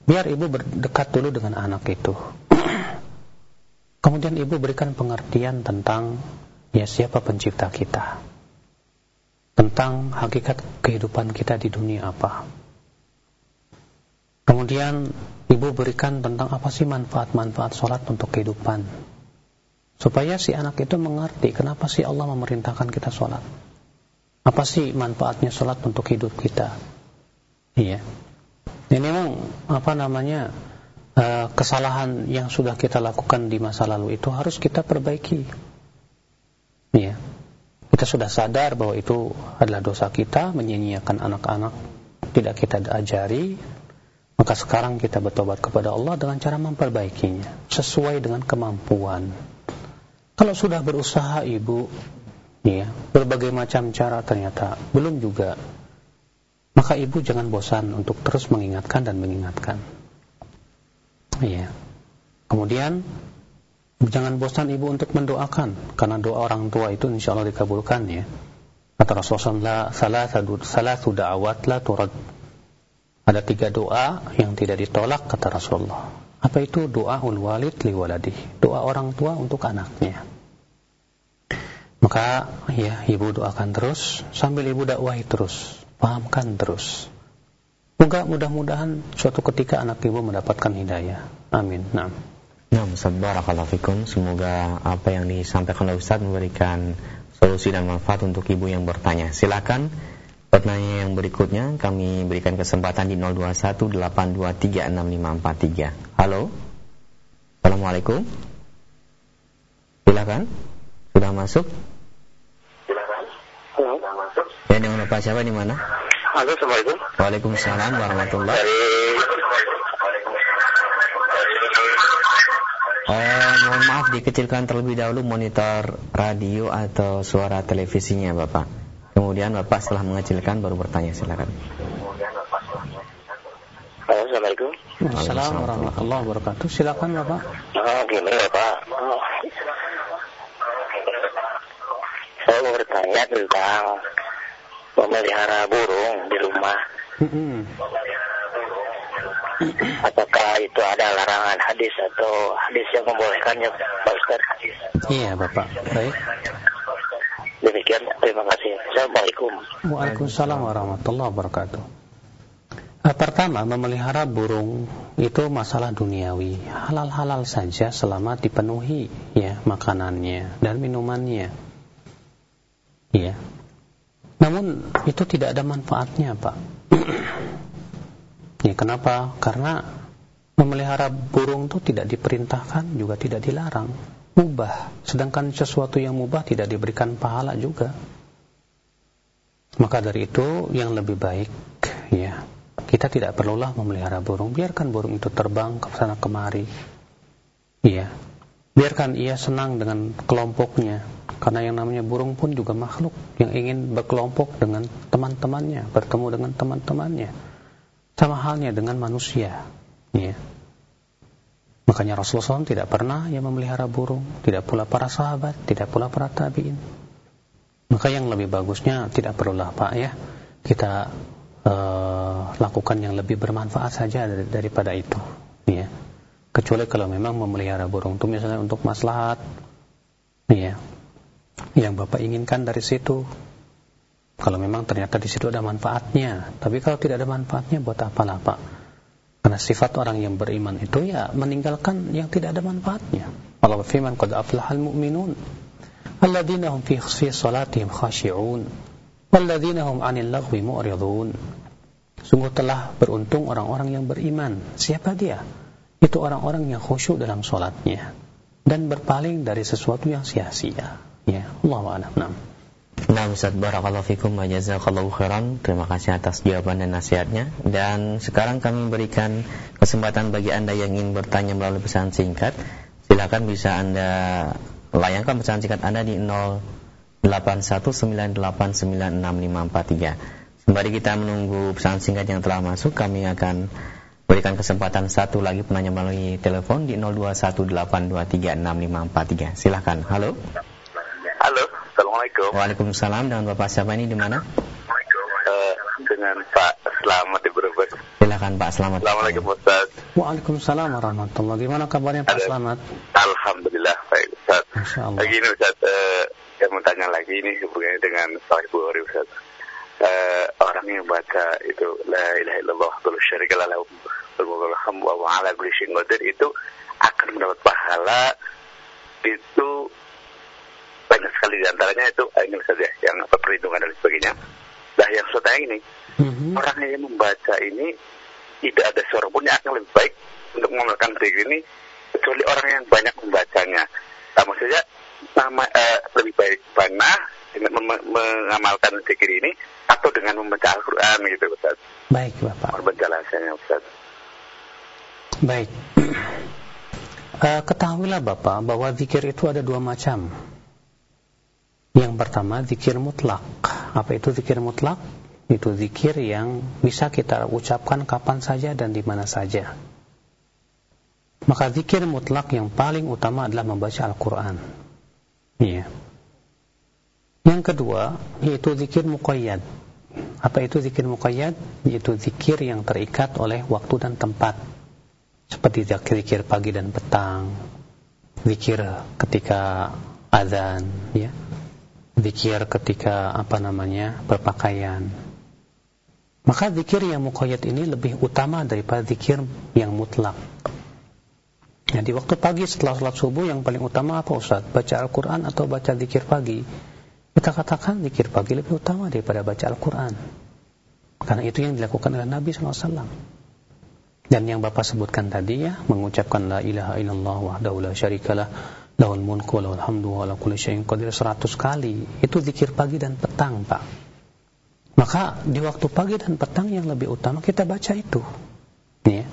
Biar ibu berdekat dulu dengan anak itu. Kemudian ibu berikan pengertian tentang ya siapa pencipta kita. Tentang hakikat kehidupan kita di dunia apa. Kemudian ibu berikan tentang apa sih manfaat-manfaat sholat untuk kehidupan. Supaya si anak itu mengerti kenapa sih Allah memerintahkan kita sholat. Apa sih manfaatnya sholat untuk hidup kita. Iya. Ini memang apa namanya uh, kesalahan yang sudah kita lakukan di masa lalu itu harus kita perbaiki. Iya. Kita sudah sadar bahwa itu adalah dosa kita menyia-nyiakan anak-anak tidak kita ajari maka sekarang kita bertobat kepada Allah dengan cara memperbaikinya sesuai dengan kemampuan. Kalau sudah berusaha ibu, ya berbagai macam cara ternyata belum juga, maka ibu jangan bosan untuk terus mengingatkan dan mengingatkan. Iya. Kemudian jangan bosan ibu untuk mendoakan karena doa orang tua itu insya Allah dikabulkan ya. Kata Rasulullah salah salah da'awat la turad ada tiga doa yang tidak ditolak kata Rasulullah. Apa itu doa ul walid li waladi? Doa orang tua untuk anaknya. Maka ya ibu doakan terus sambil ibu dakwahi terus, pahamkan terus. Moga mudah-mudahan suatu ketika anak ibu mendapatkan hidayah. Amin. Nah. Nah, Ustaz Semoga apa yang disampaikan oleh Ustaz memberikan solusi dan manfaat untuk ibu yang bertanya Silakan Pertanyaan yang berikutnya kami berikan kesempatan di 0218236543. Halo. Assalamualaikum. Silakan. Sudah masuk? Silakan. Halo. Sudah masuk. Ya dengan Bapak siapa di mana? Halo, Assalamualaikum. Waalaikumsalam warahmatullahi Dari Oh, mohon maaf dikecilkan terlebih dahulu monitor radio atau suara televisinya Bapak. Kemudian Bapak setelah mengecilkan baru bertanya silakan. Halo, Assalamualaikum. Assalamualaikum warahmatullahi wabarakatuh. Silakan Bapak. Oh, gini ya Pak. Oh. Saya mau bertanya tentang memelihara burung di rumah. Apakah itu ada larangan hadis atau hadis yang membolehkannya, Pak Ustaz? Iya Bapak. Baik. Demikian, terima kasih. Assalamualaikum. Waalaikumsalam warahmatullahi wabarakatuh. Eh, Pertama, memelihara burung itu masalah duniawi. Halal-halal saja selama dipenuhi ya makanannya dan minumannya. Ya. Namun itu tidak ada manfaatnya, Pak. ya, kenapa? Karena memelihara burung itu tidak diperintahkan juga tidak dilarang mubah sedangkan sesuatu yang mubah tidak diberikan pahala juga maka dari itu yang lebih baik ya kita tidak perlulah memelihara burung biarkan burung itu terbang ke sana kemari ya Biarkan ia senang dengan kelompoknya, karena yang namanya burung pun juga makhluk yang ingin berkelompok dengan teman-temannya, bertemu dengan teman-temannya. Sama halnya dengan manusia. Ya. Makanya Rasulullah SAW tidak pernah yang memelihara burung, tidak pula para sahabat, tidak pula para tabiin. Maka yang lebih bagusnya tidak perlulah Pak ya. Kita uh, lakukan yang lebih bermanfaat saja daripada itu. Ya. Kecuali kalau memang memelihara burung itu misalnya untuk maslahat ya. Yang Bapak inginkan dari situ. Kalau memang ternyata di situ ada manfaatnya. Tapi kalau tidak ada manfaatnya buat apalah Pak karena sifat orang yang beriman itu ya meninggalkan yang tidak ada manfaatnya Allah berfirman qad aflahal mu'minun alladzina hum fi fi salatihim khashi'un walladzina hum 'anil laghwi mu'ridun sungguh telah beruntung orang-orang yang beriman siapa dia itu orang-orang yang khusyuk dalam sholatnya dan berpaling dari sesuatu yang sia-sia. Ya, Allah a'lam. Nah, Ustaz Barakallahu Fikum wa jazakallahu khairan. Terima kasih atas jawaban dan nasihatnya. Dan sekarang kami berikan kesempatan bagi Anda yang ingin bertanya melalui pesan singkat. Silakan bisa Anda layangkan pesan singkat Anda di 0819896543. Sembari kita menunggu pesan singkat yang telah masuk, kami akan Berikan kesempatan satu lagi penanya melalui telepon di 0218236543. Silahkan. Halo. Halo. Assalamualaikum. Waalaikumsalam. Dengan Bapak siapa ini di mana? Uh, dengan Pak Selamat di Brebes. Silakan Pak Selamat. Assalamualaikum Ustaz. Waalaikumsalam warahmatullahi Gimana kabarnya Pak Ada. Selamat? Alhamdulillah baik Ustaz. Masya Allah. Lagi ini Ustaz, uh, saya mau tanya lagi ini hubungannya dengan Sahih Bukhari Ustaz. Uh, orang yang baca itu la ilaha illallah wa syarika lahu wa ala itu akan mendapat pahala itu banyak sekali di antaranya itu ini saja yang apa perlindungan dan sebagainya. Nah yang saya tanya ini mm-hmm. orang yang membaca ini tidak ada seorang pun yang akan lebih baik untuk mengamalkan zikir ini kecuali orang yang banyak membacanya. Nah maksudnya nama uh, lebih baik mana dengan mengamalkan zikir ini atau dengan membaca Al-Quran gitu Ustaz. Baik Bapak. Mohon penjelasannya Ustaz. Baik. Uh, ketahuilah Bapak bahwa zikir itu ada dua macam. Yang pertama zikir mutlak. Apa itu zikir mutlak? Itu zikir yang bisa kita ucapkan kapan saja dan di mana saja. Maka zikir mutlak yang paling utama adalah membaca Al-Quran. Iya. Yang kedua, yaitu zikir muqayyad. Apa itu zikir muqayyad? Yaitu zikir yang terikat oleh waktu dan tempat seperti zikir pagi dan petang, zikir ketika azan, ya, zikir ketika apa namanya berpakaian. Maka zikir yang muqayyad ini lebih utama daripada zikir yang mutlak. Ya, di waktu pagi setelah sholat subuh yang paling utama apa Ustaz? Baca Al-Quran atau baca zikir pagi? Kita katakan zikir pagi lebih utama daripada baca Al-Quran. Karena itu yang dilakukan oleh Nabi SAW. Dan yang Bapak sebutkan tadi ya, mengucapkan la ilaha illallah wahdahu la syarikalah lahul mulku lahul hamdu wa la kulli syai'in qadir 100 kali. Itu zikir pagi dan petang, Pak. Maka di waktu pagi dan petang yang lebih utama kita baca itu. Ya.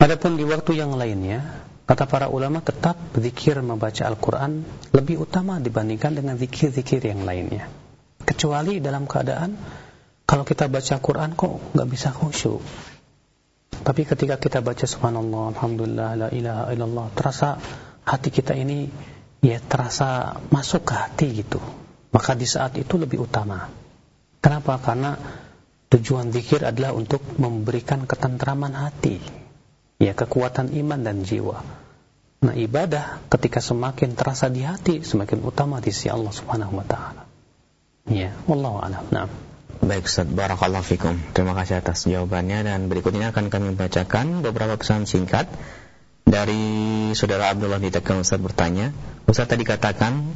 Adapun di waktu yang lainnya, kata para ulama tetap zikir membaca Al-Qur'an lebih utama dibandingkan dengan zikir-zikir yang lainnya. Kecuali dalam keadaan kalau kita baca Quran kok nggak bisa khusyuk tapi ketika kita baca subhanallah, alhamdulillah, la ilaha illallah, terasa hati kita ini ya terasa masuk ke hati gitu. Maka di saat itu lebih utama. Kenapa? Karena tujuan zikir adalah untuk memberikan ketentraman hati. Ya, kekuatan iman dan jiwa. Nah, ibadah ketika semakin terasa di hati, semakin utama di sisi Allah Subhanahu wa taala. Ya, wallahu a'lam. Nah. Baik Ustaz, Barakallahu Fikum Terima kasih atas jawabannya Dan berikutnya akan kami bacakan beberapa pesan singkat Dari Saudara Abdullah di Tegal Ustaz bertanya Ustaz tadi katakan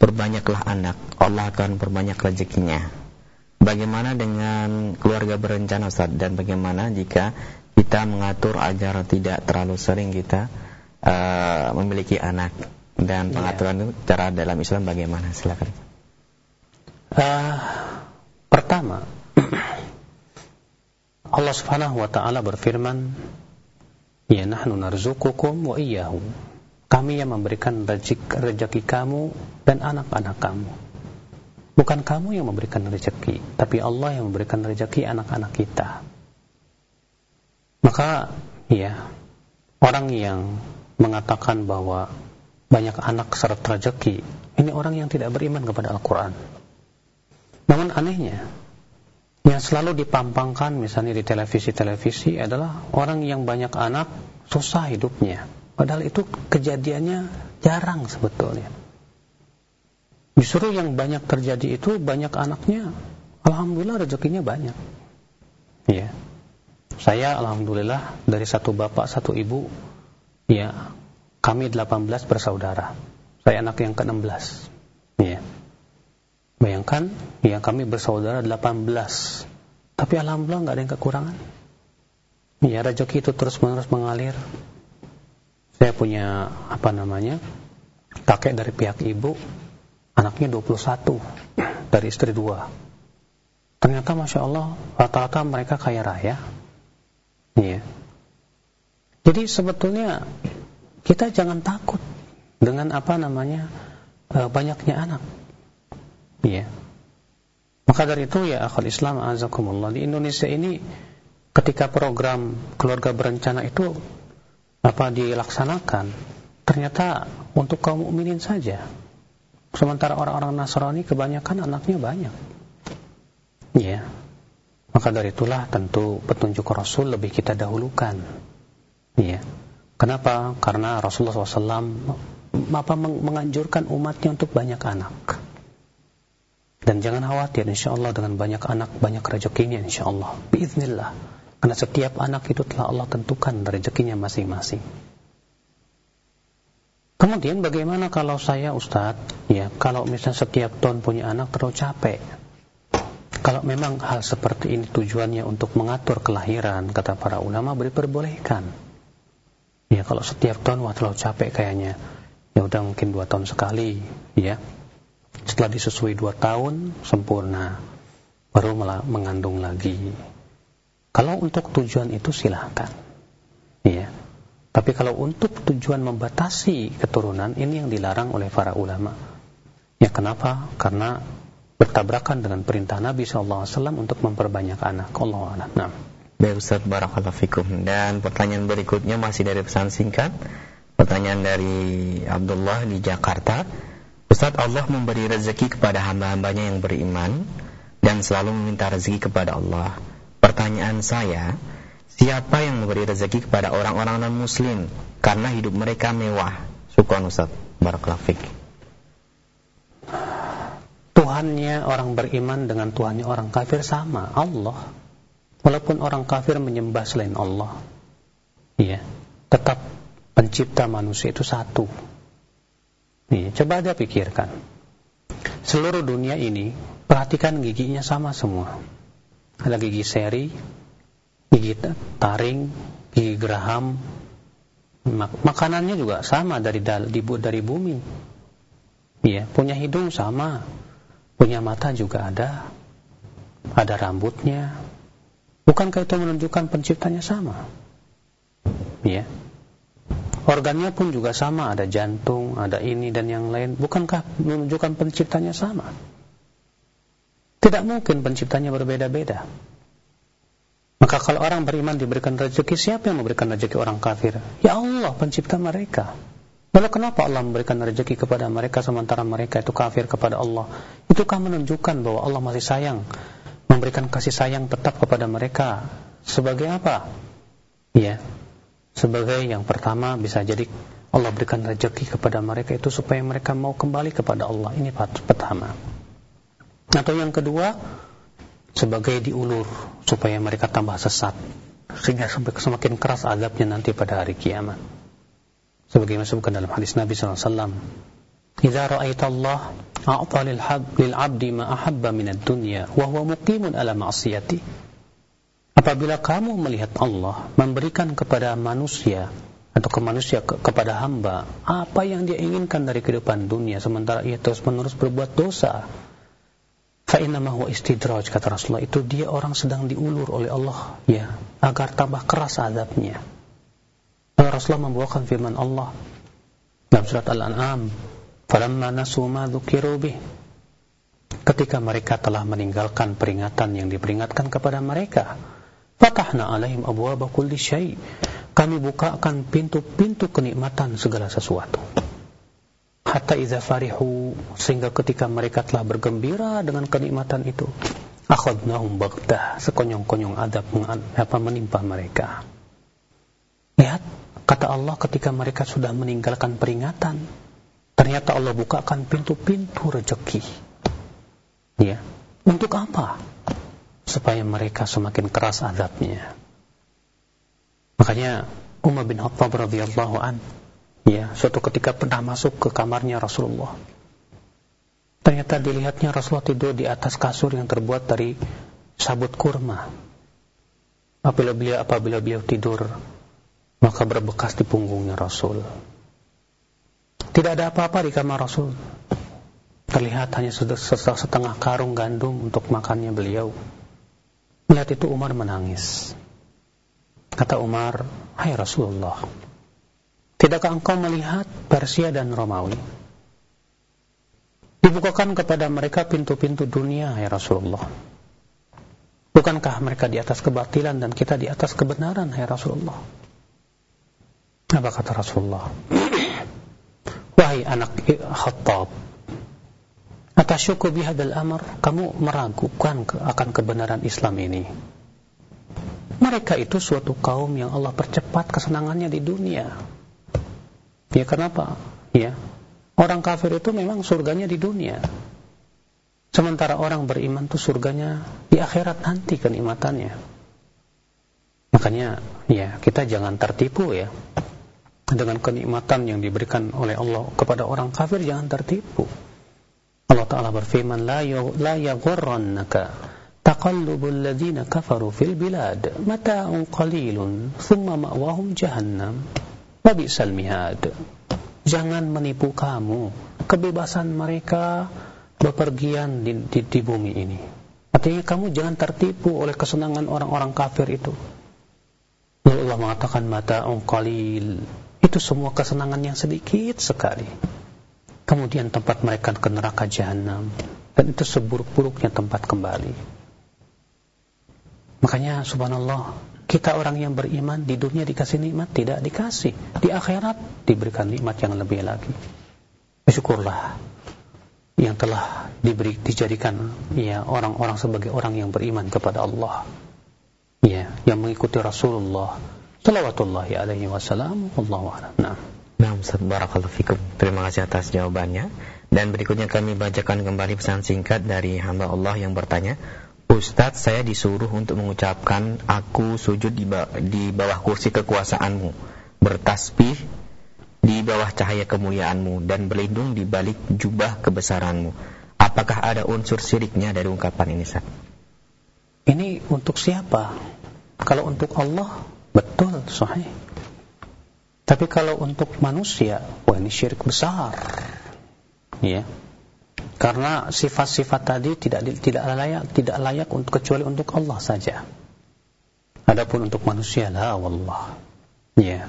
Perbanyaklah anak Allah akan perbanyak rezekinya Bagaimana dengan keluarga berencana Ustaz Dan bagaimana jika kita mengatur agar tidak terlalu sering kita uh, Memiliki anak Dan iya. pengaturan yeah. itu cara dalam Islam bagaimana Silakan uh, Pertama, Allah Subhanahu wa taala berfirman, "Ya nahnu narzuqukum wa iyyahum." kami yang memberikan rezeki kamu dan anak-anak kamu. Bukan kamu yang memberikan rezeki, tapi Allah yang memberikan rezeki anak-anak kita. Maka, ya, orang yang mengatakan bahwa banyak anak syarat rezeki, ini orang yang tidak beriman kepada Al-Quran. Namun anehnya, yang selalu dipampangkan misalnya di televisi-televisi adalah orang yang banyak anak susah hidupnya Padahal itu kejadiannya jarang sebetulnya. Justru yang banyak terjadi itu banyak anaknya. Alhamdulillah rezekinya banyak. Ya. Saya alhamdulillah dari satu bapak satu ibu ya kami 18 bersaudara. Saya anak yang ke-16. Ya. Bayangkan ya kami bersaudara 18. Tapi alhamdulillah nggak ada yang kekurangan. Ya rezeki itu terus-menerus mengalir. Saya punya apa namanya kakek dari pihak ibu. Anaknya 21 dari istri dua. Ternyata masya Allah rata-rata mereka kaya raya. Iya. Jadi sebetulnya kita jangan takut dengan apa namanya e, banyaknya anak iya. Maka dari itu ya akal Islam azakumullah di Indonesia ini ketika program keluarga berencana itu apa dilaksanakan ternyata untuk kaum mukminin saja. Sementara orang-orang Nasrani kebanyakan anaknya banyak. Ya maka dari itulah tentu petunjuk Rasul lebih kita dahulukan. Ya kenapa? Karena Rasulullah SAW apa menganjurkan umatnya untuk banyak anak dan jangan khawatir insya Allah dengan banyak anak banyak rezekinya insya Allah biiznillah karena setiap anak itu telah Allah tentukan rezekinya masing-masing. Kemudian bagaimana kalau saya Ustadz, ya kalau misalnya setiap tahun punya anak terlalu capek. Kalau memang hal seperti ini tujuannya untuk mengatur kelahiran, kata para ulama diperbolehkan. Ya kalau setiap tahun wah terlalu capek kayaknya, ya udah mungkin dua tahun sekali, ya. Setelah disusui dua tahun sempurna, baru mengandung lagi. Kalau untuk tujuan itu silahkan. Ya. Tapi kalau untuk tujuan membatasi keturunan, ini yang dilarang oleh para ulama. Ya kenapa? Karena bertabrakan dengan perintah Nabi SAW untuk memperbanyak anak. Allah Allah. Nah. Baik Ustaz Barakallahu Fikum. Dan pertanyaan berikutnya masih dari pesan singkat. Pertanyaan dari Abdullah di Jakarta. Ustaz Allah memberi rezeki kepada hamba-hambanya yang beriman dan selalu meminta rezeki kepada Allah. Pertanyaan saya, siapa yang memberi rezeki kepada orang-orang non-muslim karena hidup mereka mewah? Syukran Ustaz. Barakallahu Tuhannya orang beriman dengan Tuhannya orang kafir sama, Allah. Walaupun orang kafir menyembah selain Allah, ya, tetap pencipta manusia itu satu. Ya, coba aja pikirkan. Seluruh dunia ini, perhatikan giginya sama semua ada gigi seri, gigi taring, gigi geraham. Mak makanannya juga sama dari dari bumi. Iya, punya hidung sama, punya mata juga ada, ada rambutnya. Bukankah itu menunjukkan penciptanya sama? Iya. Organnya pun juga sama, ada jantung, ada ini dan yang lain. Bukankah menunjukkan penciptanya sama? Tidak mungkin penciptanya berbeda-beda. Maka kalau orang beriman diberikan rezeki, siapa yang memberikan rezeki orang kafir? Ya Allah, pencipta mereka. Lalu kenapa Allah memberikan rezeki kepada mereka sementara mereka itu kafir kepada Allah? Itukah menunjukkan bahwa Allah masih sayang, memberikan kasih sayang tetap kepada mereka? Sebagai apa? Ya, sebagai yang pertama bisa jadi Allah berikan rezeki kepada mereka itu supaya mereka mau kembali kepada Allah. Ini pertama. Atau yang kedua, sebagai diulur supaya mereka tambah sesat sehingga semakin keras azabnya nanti pada hari kiamat. Sebagaimana disebutkan dalam hadis Nabi SAW. "Idza ra'aita Allah a'ta lil 'abdi ma ahabba min ad-dunya wa huwa muqimun ala ma'siyati." Apabila kamu melihat Allah memberikan kepada manusia atau ke manusia ke, kepada hamba apa yang dia inginkan dari kehidupan dunia sementara ia terus-menerus berbuat dosa? Fa'inama huwa istidraj kata Rasulullah. Itu dia orang sedang diulur oleh Allah ya agar tambah keras azabnya. Rasulullah membawakan firman Allah Dalam surat Al-An'am, "Falamma nasu ma dzukiru bih" Ketika mereka telah meninggalkan peringatan yang diperingatkan kepada mereka, fatahna alaihim abwaaba kulli syai. Kami bukakan pintu-pintu kenikmatan segala sesuatu. Hatta idza farihu sehingga ketika mereka telah bergembira dengan kenikmatan itu, akhadnahum baghtah, sekonyong-konyong adab apa menimpa mereka. Lihat, kata Allah ketika mereka sudah meninggalkan peringatan, ternyata Allah bukakan pintu-pintu rezeki. Ya, untuk apa? Supaya mereka semakin keras azabnya. Makanya Umar bin Khattab radhiyallahu an, ya, suatu ketika pernah masuk ke kamarnya Rasulullah. Ternyata dilihatnya Rasulullah tidur di atas kasur yang terbuat dari sabut kurma. Apabila beliau apabila beliau tidur, maka berbekas di punggungnya Rasul. Tidak ada apa-apa di kamar Rasul. Terlihat hanya setengah karung gandum untuk makannya beliau. Melihat itu Umar menangis. Kata Umar, Hai Rasulullah, tidakkah engkau melihat Persia dan Romawi? Dibukakan kepada mereka pintu-pintu dunia, hai Rasulullah. Bukankah mereka di atas kebatilan dan kita di atas kebenaran, hai Rasulullah? Apa kata Rasulullah? Wahai anak Khattab, atasyuku bihadal amr, kamu meragukan akan kebenaran Islam ini. Mereka itu suatu kaum yang Allah percepat kesenangannya di dunia. Ya kenapa? Ya, orang kafir itu memang surganya di dunia. Sementara orang beriman itu surganya di akhirat nanti kenikmatannya. Makanya ya kita jangan tertipu ya dengan kenikmatan yang diberikan oleh Allah kepada orang kafir jangan tertipu. Allah Ta'ala berfirman, La yaghurrannaka taqallubul ladhina kafaru fil bilad, mata'un qalilun, thumma ma'wahum jahannam, wabi'sal mihad. Jangan menipu kamu kebebasan mereka bepergian di, di, di bumi ini. Artinya kamu jangan tertipu oleh kesenangan orang-orang kafir itu. Lalu Allah mengatakan mata'un qalil itu semua kesenangan yang sedikit sekali. Kemudian tempat mereka ke neraka jahanam dan itu seburuk-buruknya tempat kembali. Makanya subhanallah, kita orang yang beriman di dunia dikasih nikmat tidak dikasih, di akhirat diberikan nikmat yang lebih lagi. Bersyukurlah yang telah diberi dijadikan ya orang-orang sebagai orang yang beriman kepada Allah. Ya, yang mengikuti Rasulullah Salawatullahi alaihi wasallam. Allahu a'lam. Nah. Nah, Ustaz Barakallahu Fikum. Terima kasih atas jawabannya. Dan berikutnya kami bacakan kembali pesan singkat dari hamba Allah yang bertanya, Ustadz, saya disuruh untuk mengucapkan aku sujud di, bawah, di bawah kursi kekuasaanmu, bertasbih di bawah cahaya kemuliaanmu, dan berlindung di balik jubah kebesaranmu. Apakah ada unsur siriknya dari ungkapan ini, Ustaz? Ini untuk siapa? Kalau untuk Allah, Betul, sahih. Tapi kalau untuk manusia, wah ini syirik besar. Ya. Karena sifat-sifat tadi tidak tidak layak tidak layak untuk kecuali untuk Allah saja. Adapun untuk manusia la wallah. Ya.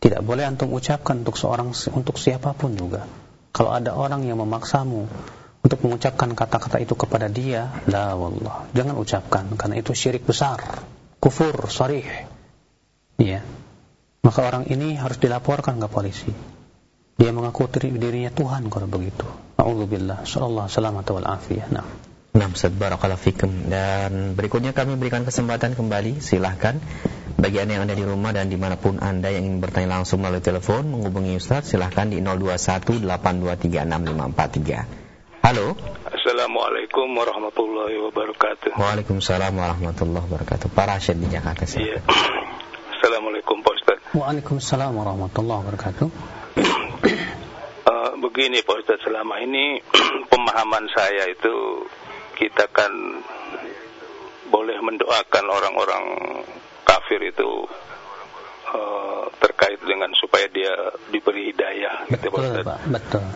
Tidak boleh antum ucapkan untuk seorang untuk siapa pun juga. Kalau ada orang yang memaksamu untuk mengucapkan kata-kata itu kepada dia, la wallah. Jangan ucapkan karena itu syirik besar. Kufur sarih ya maka orang ini harus dilaporkan ke polisi. Dia mengaku dirinya Tuhan kalau begitu. A'udzubillah sallallahu selamat wal afiyah. Nah. Nah, Ustaz Barakallahu Fikum. Dan berikutnya kami berikan kesempatan kembali. Silahkan. Bagi anda yang ada di rumah dan di mana pun anda yang ingin bertanya langsung melalui telepon Menghubungi Ustaz silahkan di 0218236543 Halo? Assalamualaikum warahmatullahi wabarakatuh. Waalaikumsalam warahmatullahi wabarakatuh. Pak Rashid di Jakarta Iya Waalaikumsalam warahmatullahi wabarakatuh. Uh, Begini Pak Ustaz Selama ini pemahaman saya itu Kita kan Boleh mendoakan orang-orang Kafir itu uh, Terkait dengan supaya dia Diberi hidayah Betul gitu, Pak, Ustaz. Pak. Betul.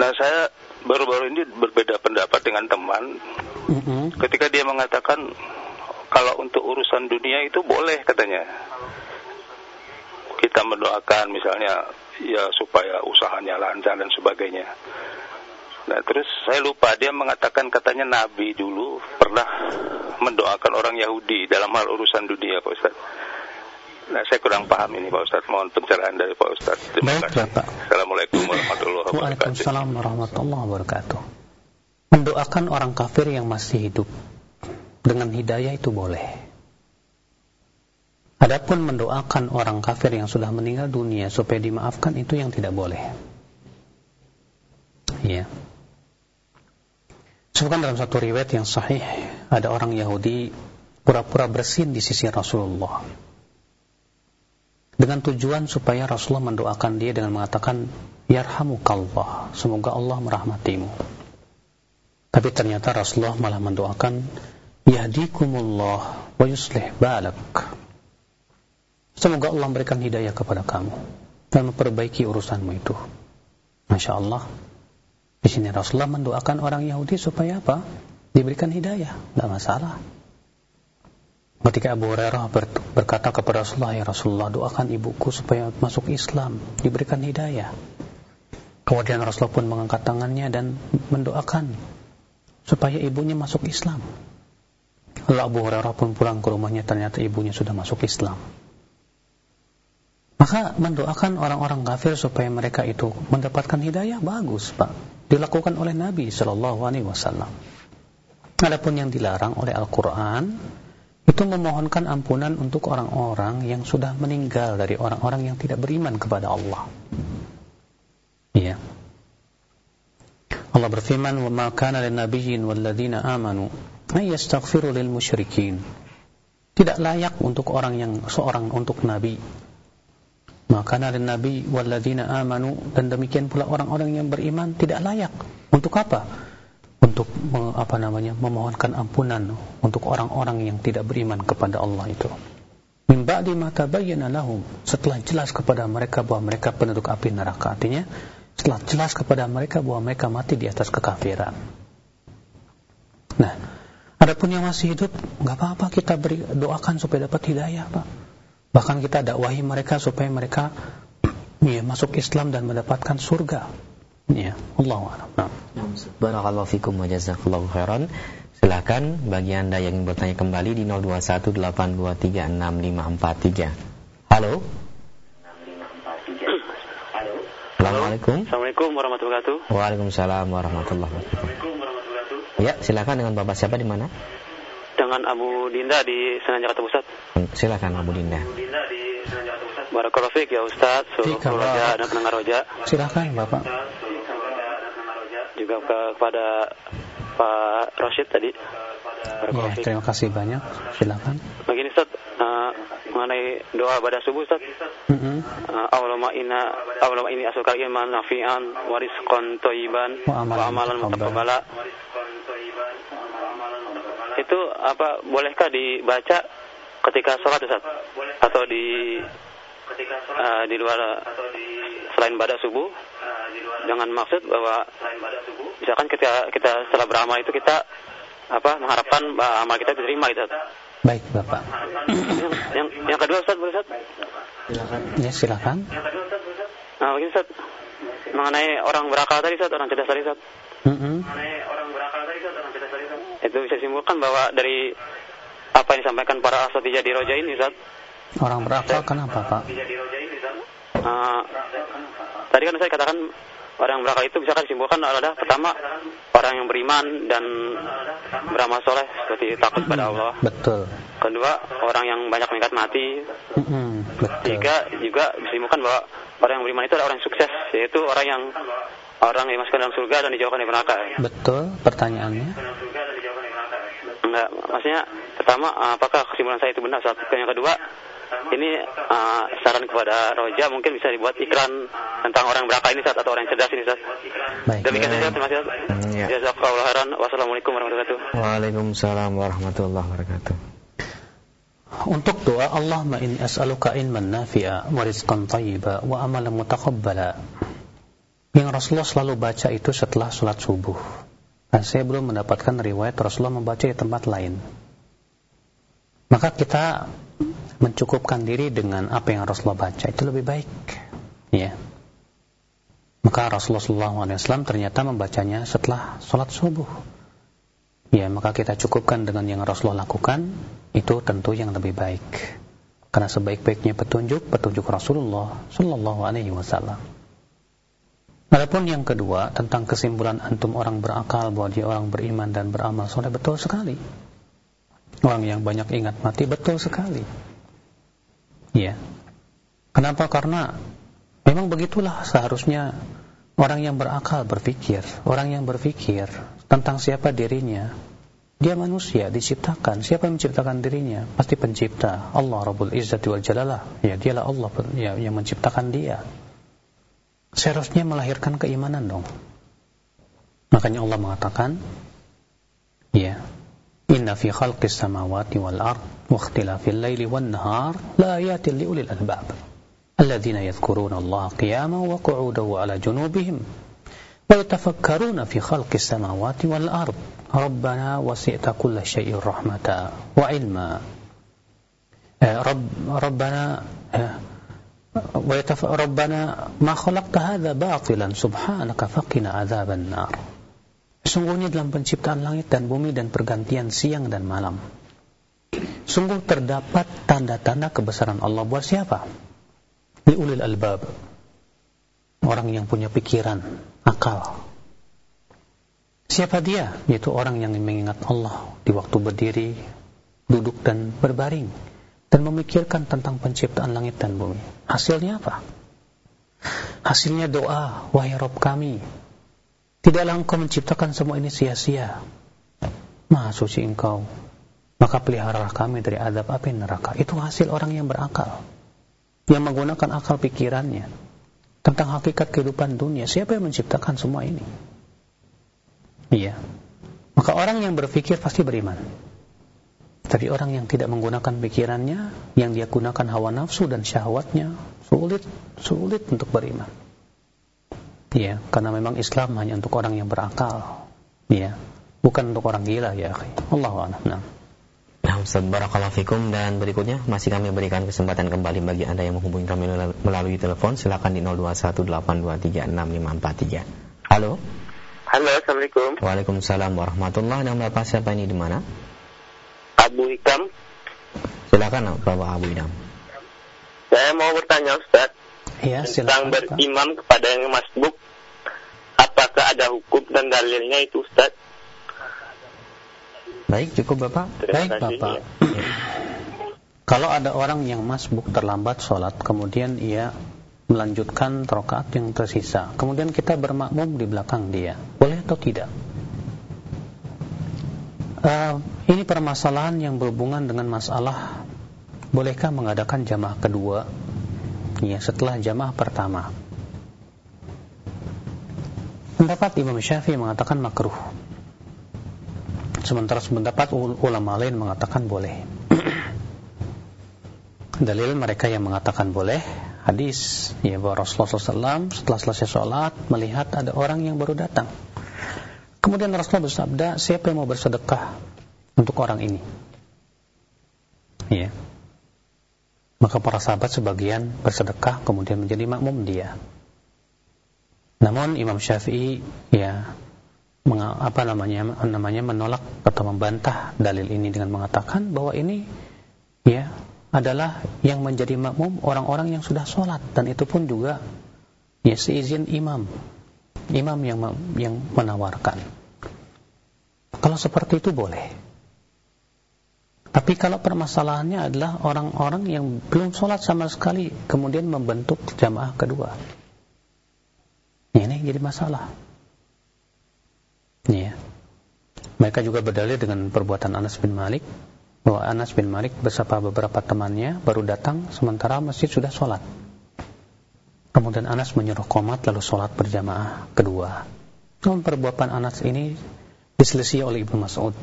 Nah saya baru-baru ini berbeda pendapat dengan teman. Mm -hmm. Ketika dia mengatakan kalau untuk urusan dunia itu boleh katanya kita mendoakan misalnya ya supaya usahanya lancar dan sebagainya. Nah terus saya lupa dia mengatakan katanya Nabi dulu pernah mendoakan orang Yahudi dalam hal urusan dunia Pak Ustaz. Nah saya kurang paham ini Pak Ustaz. Mohon pencerahan dari Pak Ustaz. Terima Baik, kasih. Bapak. Assalamualaikum warahmatullahi wabarakatuh. Waalaikumsalam warahmatullahi wabarakatuh. Mendoakan orang kafir yang masih hidup dengan hidayah itu boleh. Adapun mendoakan orang kafir yang sudah meninggal dunia supaya dimaafkan itu yang tidak boleh. Ya. Sebutkan dalam satu riwayat yang sahih ada orang Yahudi pura-pura bersin di sisi Rasulullah. Dengan tujuan supaya Rasulullah mendoakan dia dengan mengatakan yarhamukallah, semoga Allah merahmatimu. Tapi ternyata Rasulullah malah mendoakan yahdikumullah wa yuslih balak Semoga Allah memberikan hidayah kepada kamu dan memperbaiki urusanmu itu. Masya Allah. Di sini Rasulullah mendoakan orang Yahudi supaya apa? Diberikan hidayah, tidak masalah. Ketika Abu Hurairah berkata kepada Rasulullah, Ya Rasulullah, doakan ibuku supaya masuk Islam, diberikan hidayah. Kemudian Rasulullah pun mengangkat tangannya dan mendoakan supaya ibunya masuk Islam. Lalu Abu Hurairah pun pulang ke rumahnya, ternyata ibunya sudah masuk Islam. Maka mendoakan orang-orang kafir supaya mereka itu mendapatkan hidayah bagus, Pak. Dilakukan oleh Nabi Shallallahu Alaihi Wasallam. Adapun yang dilarang oleh Al-Quran itu memohonkan ampunan untuk orang-orang yang sudah meninggal dari orang-orang yang tidak beriman kepada Allah. Iya. Allah berfirman, "Wa ma kana lin nabiyyin wal ladzina amanu ay yastaghfiru lil musyrikin." Tidak layak untuk orang yang seorang untuk nabi maka dari Nabi walladzina amanu dan demikian pula orang-orang yang beriman tidak layak. Untuk apa? Untuk apa namanya? memohonkan ampunan untuk orang-orang yang tidak beriman kepada Allah itu. Min ba'di ma tabayyana lahum setelah jelas kepada mereka bahwa mereka penduduk api neraka. Artinya setelah jelas kepada mereka bahwa mereka mati di atas kekafiran. Nah, adapun yang masih hidup, nggak apa-apa kita beri doakan supaya dapat hidayah, Pak. Bahkan kita dakwahi mereka supaya mereka ya, masuk Islam dan mendapatkan surga. Ya, Allah a'lam. Barakallahu fikum wa jazakallahu khairan. Silakan bagi Anda yang ingin bertanya kembali di 0218236543. Halo. Assalamualaikum. Assalamualaikum warahmatullahi wabarakatuh. Waalaikumsalam warahmatullahi wabarakatuh. Ya, silakan dengan Bapak siapa di mana? Dengan Abu Dinda di Senan Jakarta Pusat. Silakan Abu Dinda. Barakallahu fiik ya Ustaz, seluruh keluarga dan pendengar roja. Silakan Bapak. Juga ke, kepada Pak Rashid tadi. Ya, terima kasih banyak. Silakan. Begini Ustaz, uh, mengenai doa pada subuh Ustaz. Mm -hmm. uh, Allahumma inna Allahumma ini asukal iman nafi'an wa rizqan thayyiban wa amalan mutaqabbala itu apa bolehkah dibaca ketika sholat Ustaz? Atau di uh, di luar selain pada subuh dengan maksud bahwa misalkan ketika kita setelah beramal itu kita apa mengharapkan amal kita diterima itu Baik, Bapak. yang, yang, yang kedua Ustaz, boleh Ustaz? Silakan. Ya, silakan. Nah, begini Ustaz. Mengenai orang berakal tadi Ustaz, orang cerdas tadi Ustaz. Mm -hmm. Mengenai orang itu bisa simpulkan bahwa dari apa yang disampaikan para asatijah di roja ini, Ustaz. Orang berakal kenapa, Pak? Uh, tadi kan saya katakan orang yang berakal itu bisa kan disimpulkan adalah pertama orang yang beriman dan beramal soleh seperti takut pada Allah. Betul. Kedua orang yang banyak mengingat mati. betul. Tiga juga disimpulkan bahwa orang yang beriman itu adalah orang yang sukses yaitu orang yang orang yang masuk dalam surga dan dijauhkan dari neraka. Betul pertanyaannya. Enggak, maksudnya pertama apakah kesimpulan saya itu benar? Satu, yang kedua ini uh, saran kepada Roja mungkin bisa dibuat iklan tentang orang berakal ini saat atau orang yang cerdas ini saat. Baik. Demikian saja terima kasih. Ya. Jazakallahu khairan. Wassalamualaikum warahmatullahi wabarakatuh. Waalaikumsalam warahmatullahi wabarakatuh. Untuk doa Allahumma inni as'aluka ilman nafi'a wa rizqan thayyiba wa amalan mutaqabbala. Yang Rasulullah selalu baca itu setelah sholat subuh. Dan saya belum mendapatkan riwayat Rasulullah membaca di tempat lain. Maka kita mencukupkan diri dengan apa yang Rasulullah baca itu lebih baik. Ya. Maka Rasulullah SAW ternyata membacanya setelah sholat subuh. Ya, maka kita cukupkan dengan yang Rasulullah lakukan, itu tentu yang lebih baik. Karena sebaik-baiknya petunjuk, petunjuk Rasulullah Sallallahu Alaihi Wasallam. Adapun yang kedua tentang kesimpulan antum orang berakal bahwa dia orang beriman dan beramal soleh betul sekali. Orang yang banyak ingat mati betul sekali. Ya. Kenapa? Karena memang begitulah seharusnya orang yang berakal berpikir, orang yang berpikir tentang siapa dirinya. Dia manusia, diciptakan. Siapa yang menciptakan dirinya? Pasti pencipta. Allah Rabbul Izzati wal Jalalah. Ya, dialah Allah yang menciptakan dia seharusnya melahirkan keimanan dong. Makanya Allah mengatakan, ya, Inna fi khalqis samawati wal ard wa ikhtilafil laili wan nahar la ayatin li ulil albab. Alladhina yadhkuruna Allah qiyaman wa qu'udan wa ala junubihim. Wa yatafakkaruna fi khalqis samawati wal ard. Rabbana wasi'ta kulla shay'in rahmata wa ilma eh, rabbana eh, ربنا ما خلقت هذا باطلا سبحانك فقنا عذاب النار Sungguhnya dalam penciptaan langit dan bumi dan pergantian siang dan malam. Sungguh terdapat tanda-tanda kebesaran Allah buat siapa? Liulil albab. Orang yang punya pikiran, akal. Siapa dia? Yaitu orang yang mengingat Allah di waktu berdiri, duduk dan berbaring dan memikirkan tentang penciptaan langit dan bumi. Hasilnya apa? Hasilnya doa, wahai Rob kami, tidaklah engkau menciptakan semua ini sia-sia. Maha suci engkau, maka peliharalah kami dari azab api neraka. Itu hasil orang yang berakal, yang menggunakan akal pikirannya tentang hakikat kehidupan dunia. Siapa yang menciptakan semua ini? Iya. Maka orang yang berpikir pasti beriman. Tapi orang yang tidak menggunakan pikirannya, yang dia gunakan hawa nafsu dan syahwatnya, sulit, sulit untuk beriman. Ya, karena memang Islam hanya untuk orang yang berakal. Ya, bukan untuk orang gila ya. Allah a'lam. Nah, Ustaz Barakallahu Fikum dan berikutnya masih kami berikan kesempatan kembali bagi Anda yang menghubungi kami melalui telepon silakan di 0218236543. Halo. Halo, Assalamualaikum. Waalaikumsalam warahmatullahi wabarakatuh. Siapa ini di mana? Abu Hikam. Silakan Bapak Abu Hikam. Saya mau bertanya Ustaz. Ya, tentang berimam kepada yang masbuk. Apakah ada hukum dan dalilnya itu Ustaz? Baik, cukup Bapak. Terima Baik kasih, Bapak. Ya. Kalau ada orang yang masbuk terlambat sholat, kemudian ia melanjutkan rokaat yang tersisa, kemudian kita bermakmum di belakang dia, boleh atau tidak? Uh, ini permasalahan yang berhubungan dengan masalah bolehkah mengadakan jamaah kedua ya setelah jamaah pertama. Pendapat Imam Syafi'i mengatakan makruh. Sementara pendapat ulama lain mengatakan boleh. Dalil mereka yang mengatakan boleh hadis ya bahwa Rasulullah SAW setelah selesai sholat melihat ada orang yang baru datang Kemudian Rasulullah bersabda, siapa yang mau bersedekah untuk orang ini? Ya. Maka para sahabat sebagian bersedekah kemudian menjadi makmum dia. Namun Imam Syafi'i ya apa namanya namanya menolak atau membantah dalil ini dengan mengatakan bahwa ini ya adalah yang menjadi makmum orang-orang yang sudah sholat dan itu pun juga ya seizin imam imam yang yang menawarkan kalau seperti itu boleh. Tapi kalau permasalahannya adalah orang-orang yang belum sholat sama sekali, kemudian membentuk jamaah kedua. Ini jadi masalah. Ya. Mereka juga berdalil dengan perbuatan Anas bin Malik, bahwa Anas bin Malik bersama beberapa temannya baru datang sementara masjid sudah sholat. Kemudian Anas menyuruh komat lalu sholat berjamaah kedua. Namun perbuatan Anas ini diselesaikan oleh Ibnu Mas'ud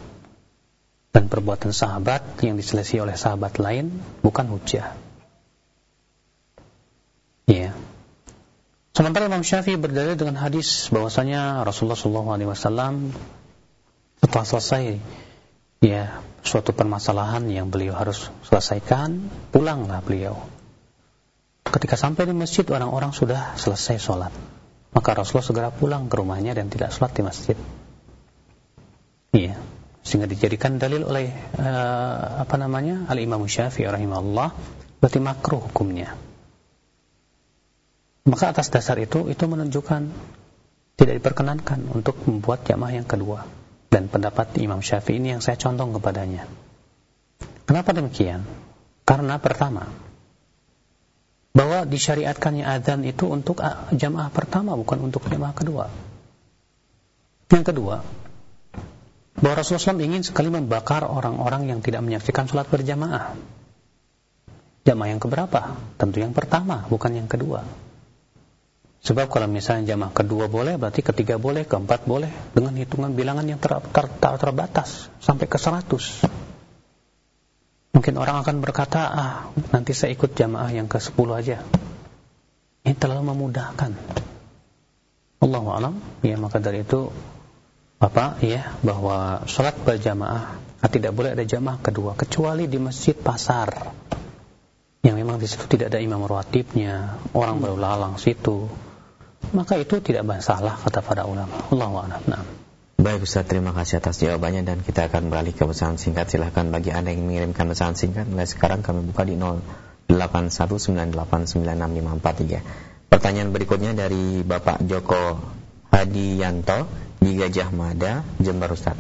dan perbuatan sahabat yang diselesaikan oleh sahabat lain bukan hujah. Ya. Sementara Imam Syafi'i berdalil dengan hadis bahwasanya Rasulullah SAW setelah selesai ya suatu permasalahan yang beliau harus selesaikan, pulanglah beliau. Ketika sampai di masjid orang-orang sudah selesai sholat. maka Rasulullah segera pulang ke rumahnya dan tidak sholat di masjid. Iya, sehingga dijadikan dalil oleh uh, apa namanya Al Imam Syafi'i rahimahullah berarti makruh hukumnya. Maka atas dasar itu itu menunjukkan tidak diperkenankan untuk membuat jamaah yang kedua dan pendapat Imam Syafi'i ini yang saya contoh kepadanya. Kenapa demikian? Karena pertama, bahwa disyariatkannya adzan itu untuk jamaah pertama bukan untuk jamaah kedua. Yang kedua, bahwa Rasulullah SAW ingin sekali membakar orang-orang yang tidak menyaksikan sholat berjamaah. Jamaah yang keberapa? Tentu yang pertama, bukan yang kedua. Sebab kalau misalnya jamaah kedua boleh, berarti ketiga boleh, keempat boleh, dengan hitungan bilangan yang ter, ter, ter, terbatas, sampai ke seratus. Mungkin orang akan berkata, ah nanti saya ikut jamaah yang ke sepuluh aja. Ini terlalu memudahkan. Allah alam, ya maka dari itu Bapak ya bahwa sholat berjamaah ah, tidak boleh ada jamaah kedua kecuali di masjid pasar yang memang di situ tidak ada imam rawatibnya, orang baru lalang situ. Maka itu tidak masalah kata para ulama. Allah a'lam. Nah. Baik Ustaz, terima kasih atas jawabannya dan kita akan beralih ke pesan singkat. Silahkan bagi Anda yang mengirimkan pesan singkat. Mulai sekarang kami buka di 0819896543. Pertanyaan berikutnya dari Bapak Joko Hadiyanto di Gajah Mada, Jember Ustaz.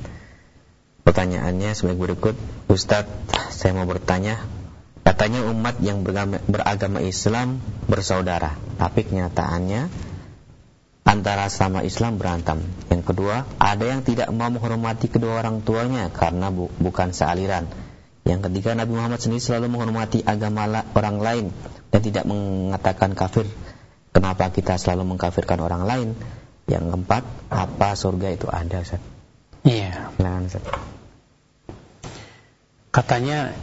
Pertanyaannya sebagai berikut. Ustaz, saya mau bertanya. Katanya umat yang beragama, Islam bersaudara, tapi kenyataannya antara sama Islam berantem. Yang kedua, ada yang tidak mau menghormati kedua orang tuanya karena bu bukan sealiran. Yang ketiga, Nabi Muhammad sendiri selalu menghormati agama orang lain dan tidak mengatakan kafir. Kenapa kita selalu mengkafirkan orang lain? Yang keempat, apa surga itu ada, Ustaz? Iya. Silakan, Ustaz. Katanya,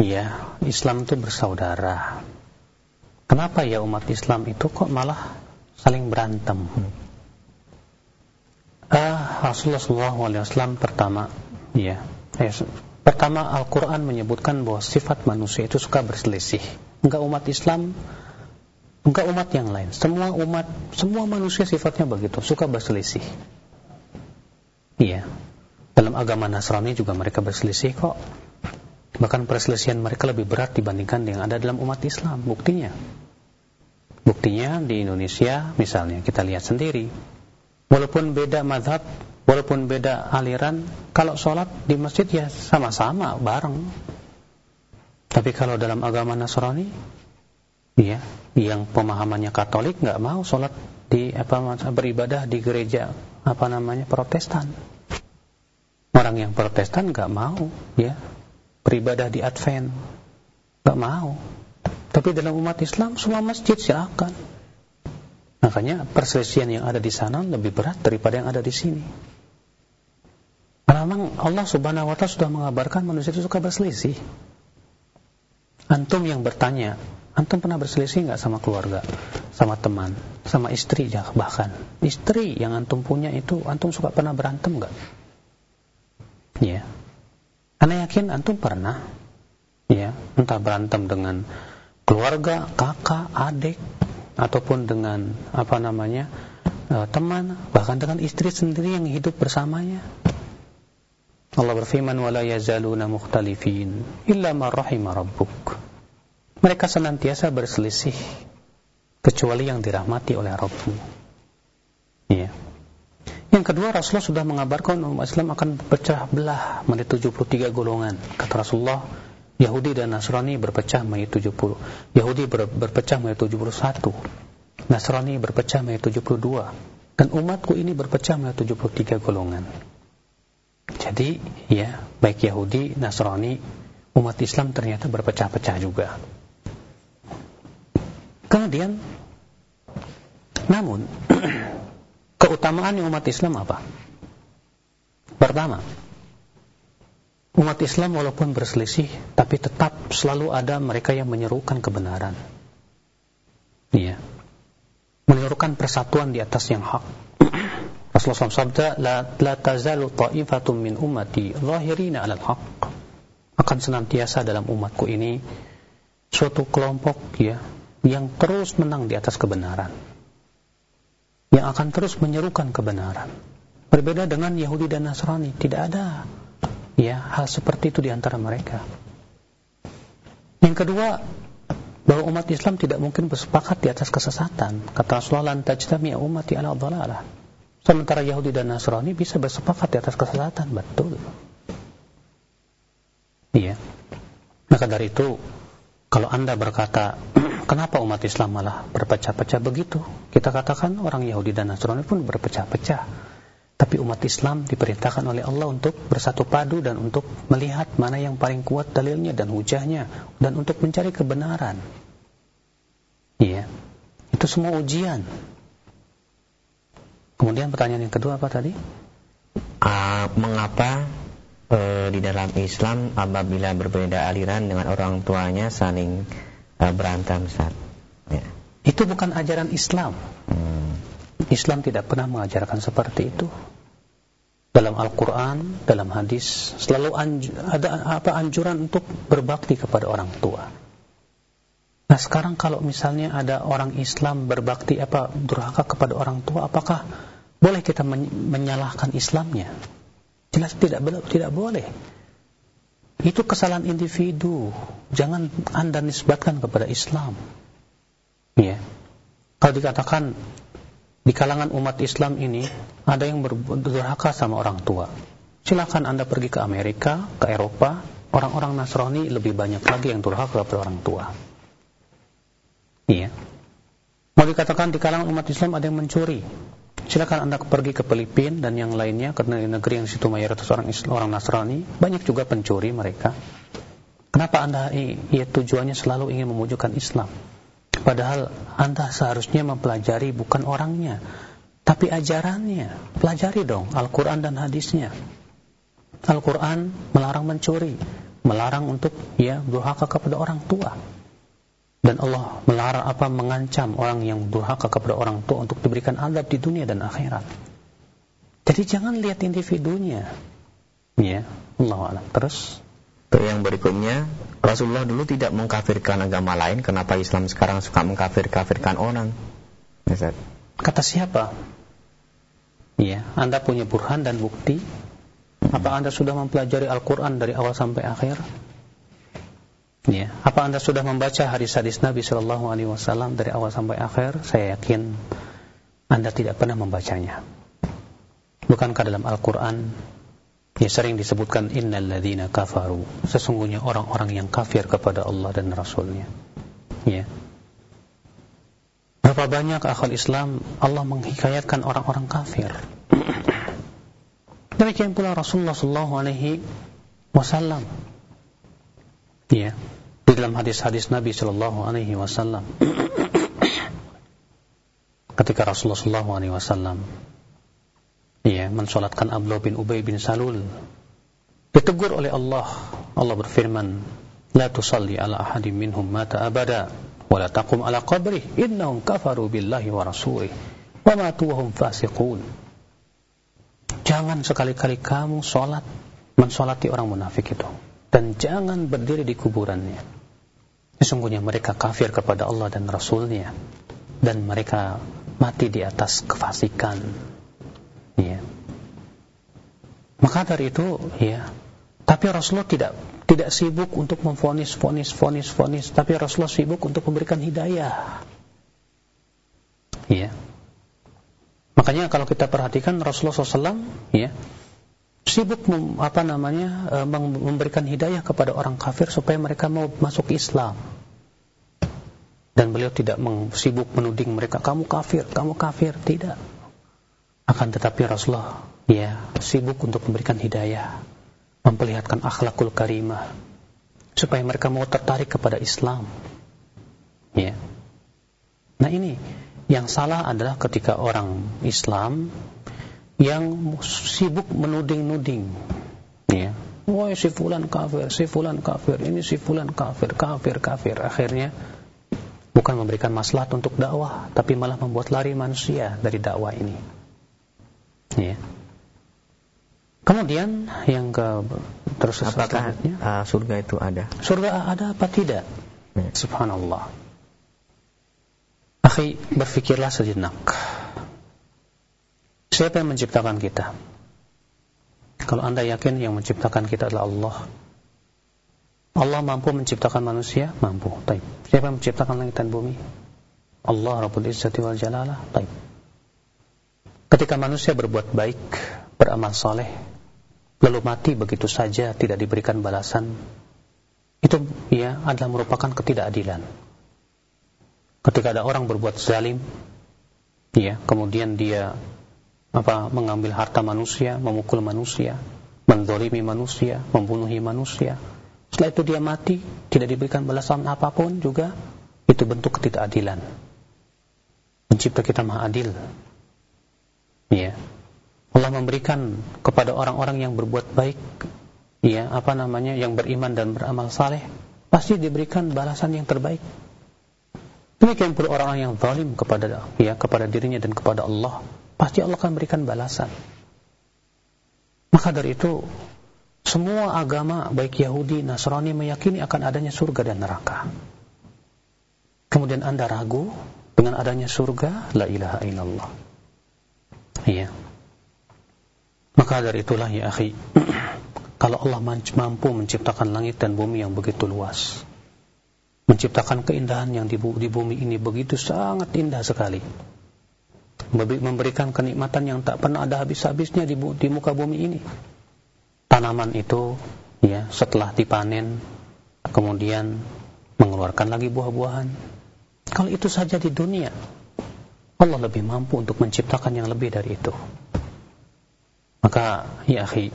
ya, Islam itu bersaudara. Kenapa ya umat Islam itu kok malah saling berantem. Uh, Rasulullah SAW pertama, ya, eh, pertama Al-Quran menyebutkan bahwa sifat manusia itu suka berselisih. Enggak umat Islam, enggak umat yang lain. Semua umat, semua manusia sifatnya begitu, suka berselisih. Iya. Dalam agama Nasrani juga mereka berselisih kok. Bahkan perselisihan mereka lebih berat dibandingkan yang ada dalam umat Islam. Buktinya, Buktinya di Indonesia misalnya kita lihat sendiri. Walaupun beda madhab, walaupun beda aliran, kalau sholat di masjid ya sama-sama, bareng. Tapi kalau dalam agama Nasrani, ya, yang pemahamannya Katolik nggak mau sholat di apa beribadah di gereja apa namanya Protestan. Orang yang Protestan nggak mau, ya, beribadah di Advent, nggak mau. Tapi dalam umat Islam semua masjid silakan. Makanya perselisihan yang ada di sana lebih berat daripada yang ada di sini. Karena memang Allah Subhanahu wa taala sudah mengabarkan manusia itu suka berselisih. Antum yang bertanya, antum pernah berselisih nggak sama keluarga, sama teman, sama istri ya bahkan. Istri yang antum punya itu antum suka pernah berantem nggak? Ya. Anda yakin antum pernah ya, entah berantem dengan keluarga, kakak, adik ataupun dengan apa namanya e, teman, bahkan dengan istri sendiri yang hidup bersamanya. Allah berfirman wala yazaluna mukhtalifin illa ma rahima rabbuk. Mereka senantiasa berselisih kecuali yang dirahmati oleh Rabbmu. Ya. Yang kedua Rasulullah sudah mengabarkan umat Islam akan berpecah belah menjadi 73 golongan. Kata Rasulullah, Yahudi dan Nasrani berpecah menjadi 70. Yahudi ber, berpecah menjadi 71. Nasrani berpecah menjadi 72. Dan umatku ini berpecah menjadi 73 golongan. Jadi, ya, baik Yahudi, Nasrani, umat Islam ternyata berpecah-pecah juga. Kemudian, namun, keutamaan umat Islam apa? Pertama, umat Islam walaupun berselisih tapi tetap selalu ada mereka yang menyerukan kebenaran. Iya. Menyerukan persatuan di atas yang hak. Rasulullah SAW sabda, la, la tazalu ta'ifatum min ummati zahirina alal haq. Akan senantiasa dalam umatku ini suatu kelompok ya yang terus menang di atas kebenaran. yang akan terus menyerukan kebenaran. Berbeda dengan Yahudi dan Nasrani, tidak ada ya hal seperti itu di antara mereka. Yang kedua, bahwa umat Islam tidak mungkin bersepakat di atas kesesatan. Kata Rasulullah, "Lan tajtami'a ummati ala dhalalah." Sementara Yahudi dan Nasrani bisa bersepakat di atas kesesatan, betul. Iya. Maka dari itu, kalau Anda berkata, kenapa umat Islam malah berpecah-pecah begitu? Kita katakan orang Yahudi dan Nasrani pun berpecah-pecah. Tapi umat Islam diperintahkan oleh Allah untuk bersatu padu dan untuk melihat mana yang paling kuat dalilnya dan hujahnya dan untuk mencari kebenaran. Iya. Itu semua ujian. Kemudian pertanyaan yang kedua apa tadi? Uh, mengapa uh, di dalam Islam apabila berbeda aliran dengan orang tuanya saling uh, berantem Ustaz? Ya. Itu bukan ajaran Islam. Hmm. Islam tidak pernah mengajarkan seperti itu. Dalam Al-Quran, dalam hadis, selalu ada apa anjuran untuk berbakti kepada orang tua. Nah sekarang kalau misalnya ada orang Islam berbakti apa durhaka kepada orang tua, apakah boleh kita menyalahkan Islamnya? Jelas tidak tidak boleh. Itu kesalahan individu. Jangan anda nisbatkan kepada Islam. Ya. Kalau dikatakan di kalangan umat Islam ini ada yang berdurhaka sama orang tua. Silakan Anda pergi ke Amerika, ke Eropa, orang-orang Nasrani lebih banyak lagi yang durhaka kepada orang tua. Iya. Mau dikatakan di kalangan umat Islam ada yang mencuri. Silakan Anda pergi ke Filipina dan yang lainnya karena negeri yang situ mayoritas orang Islam, orang Nasrani, banyak juga pencuri mereka. Kenapa Anda iya tujuannya selalu ingin memujukkan Islam? Padahal Anda seharusnya mempelajari bukan orangnya, tapi ajarannya. Pelajari dong Al-Quran dan hadisnya. Al-Quran melarang mencuri, melarang untuk ya durhaka kepada orang tua. Dan Allah melarang apa mengancam orang yang durhaka kepada orang tua untuk diberikan azab di dunia dan akhirat. Jadi jangan lihat individunya. Ya, Allah alam. Terus yang berikutnya, Rasulullah dulu tidak mengkafirkan agama lain, kenapa Islam sekarang suka mengkafir-kafirkan orang? Ya, Kata siapa? Iya, Anda punya burhan dan bukti? Apa Anda sudah mempelajari Al-Quran dari awal sampai akhir? Ya. Apa Anda sudah membaca hadis-hadis Nabi Shallallahu Alaihi Wasallam dari awal sampai akhir? Saya yakin Anda tidak pernah membacanya. Bukankah dalam Al-Quran Ya sering disebutkan innal ladzina kafaru. Sesungguhnya orang-orang yang kafir kepada Allah dan Rasulnya. Ya. Berapa banyak akal Islam Allah menghikayatkan orang-orang kafir. Demikian pula Rasulullah sallallahu alaihi wasallam. Ya. Di dalam hadis-hadis Nabi sallallahu alaihi wasallam. Ketika Rasulullah sallallahu alaihi wasallam ya, mensolatkan Abdullah bin Ubay bin Salul. Ditegur oleh Allah. Allah berfirman, "La tusalli ala ahadim minhum mata abada, qabrih, innahum kafaru billahi wa rasulih, wa matu wa hum fasiqun." Jangan sekali-kali kamu solat mensolati orang munafik itu dan jangan berdiri di kuburannya. Sesungguhnya mereka kafir kepada Allah dan Rasulnya dan mereka mati di atas kefasikan Ya. Maka dari itu, ya. Tapi Rasulullah tidak tidak sibuk untuk memfonis, fonis, fonis, fonis. Tapi Rasulullah sibuk untuk memberikan hidayah. Ya. Makanya kalau kita perhatikan Rasulullah SAW, ya, sibuk mem, apa namanya e, memberikan hidayah kepada orang kafir supaya mereka mau masuk Islam. Dan beliau tidak sibuk menuding mereka, kamu kafir, kamu kafir, tidak. Akan tetapi Rasulullah ya sibuk untuk memberikan hidayah, memperlihatkan akhlakul karimah supaya mereka mau tertarik kepada Islam. Ya. Nah ini yang salah adalah ketika orang Islam yang sibuk menuding-nuding. Ya. Wah si fulan kafir, si fulan kafir, ini si fulan kafir, kafir, kafir. Akhirnya bukan memberikan maslahat untuk dakwah, tapi malah membuat lari manusia dari dakwah ini. Ya. Kemudian yang ke terus apakah uh, surga itu ada? Surga ada apa tidak? Ya. Subhanallah. Akhi, berfikirlah sejenak. Siapa yang menciptakan kita? Kalau Anda yakin yang menciptakan kita adalah Allah, Allah mampu menciptakan manusia? Mampu. Taib. Siapa yang menciptakan langit dan bumi? Allah Rabbul Izzati wal Jalalah. Taib. Ketika manusia berbuat baik, beramal soleh, lalu mati begitu saja tidak diberikan balasan, itu ya adalah merupakan ketidakadilan. Ketika ada orang berbuat zalim, ya, kemudian dia apa mengambil harta manusia, memukul manusia, mendolimi manusia, membunuhi manusia. Setelah itu dia mati, tidak diberikan balasan apa pun juga, itu bentuk ketidakadilan. Pencipta kita maha adil. Ya. Allah memberikan kepada orang-orang yang berbuat baik, ya, apa namanya, yang beriman dan beramal saleh, pasti diberikan balasan yang terbaik. Demikian pula orang-orang yang zalim kepada ya kepada dirinya dan kepada Allah pasti Allah akan berikan balasan. Maka dari itu, semua agama, baik Yahudi, Nasrani, meyakini akan adanya surga dan neraka. Kemudian Anda ragu dengan adanya surga, la ilaha illallah. Iya. Maka dari itulah ya akhi, kalau Allah mampu menciptakan langit dan bumi yang begitu luas, menciptakan keindahan yang di bumi ini begitu sangat indah sekali, memberikan kenikmatan yang tak pernah ada habis-habisnya di, di muka bumi ini. Tanaman itu ya setelah dipanen kemudian mengeluarkan lagi buah-buahan. Kalau itu saja di dunia, Allah lebih mampu untuk menciptakan yang lebih dari itu. Maka ya akhi,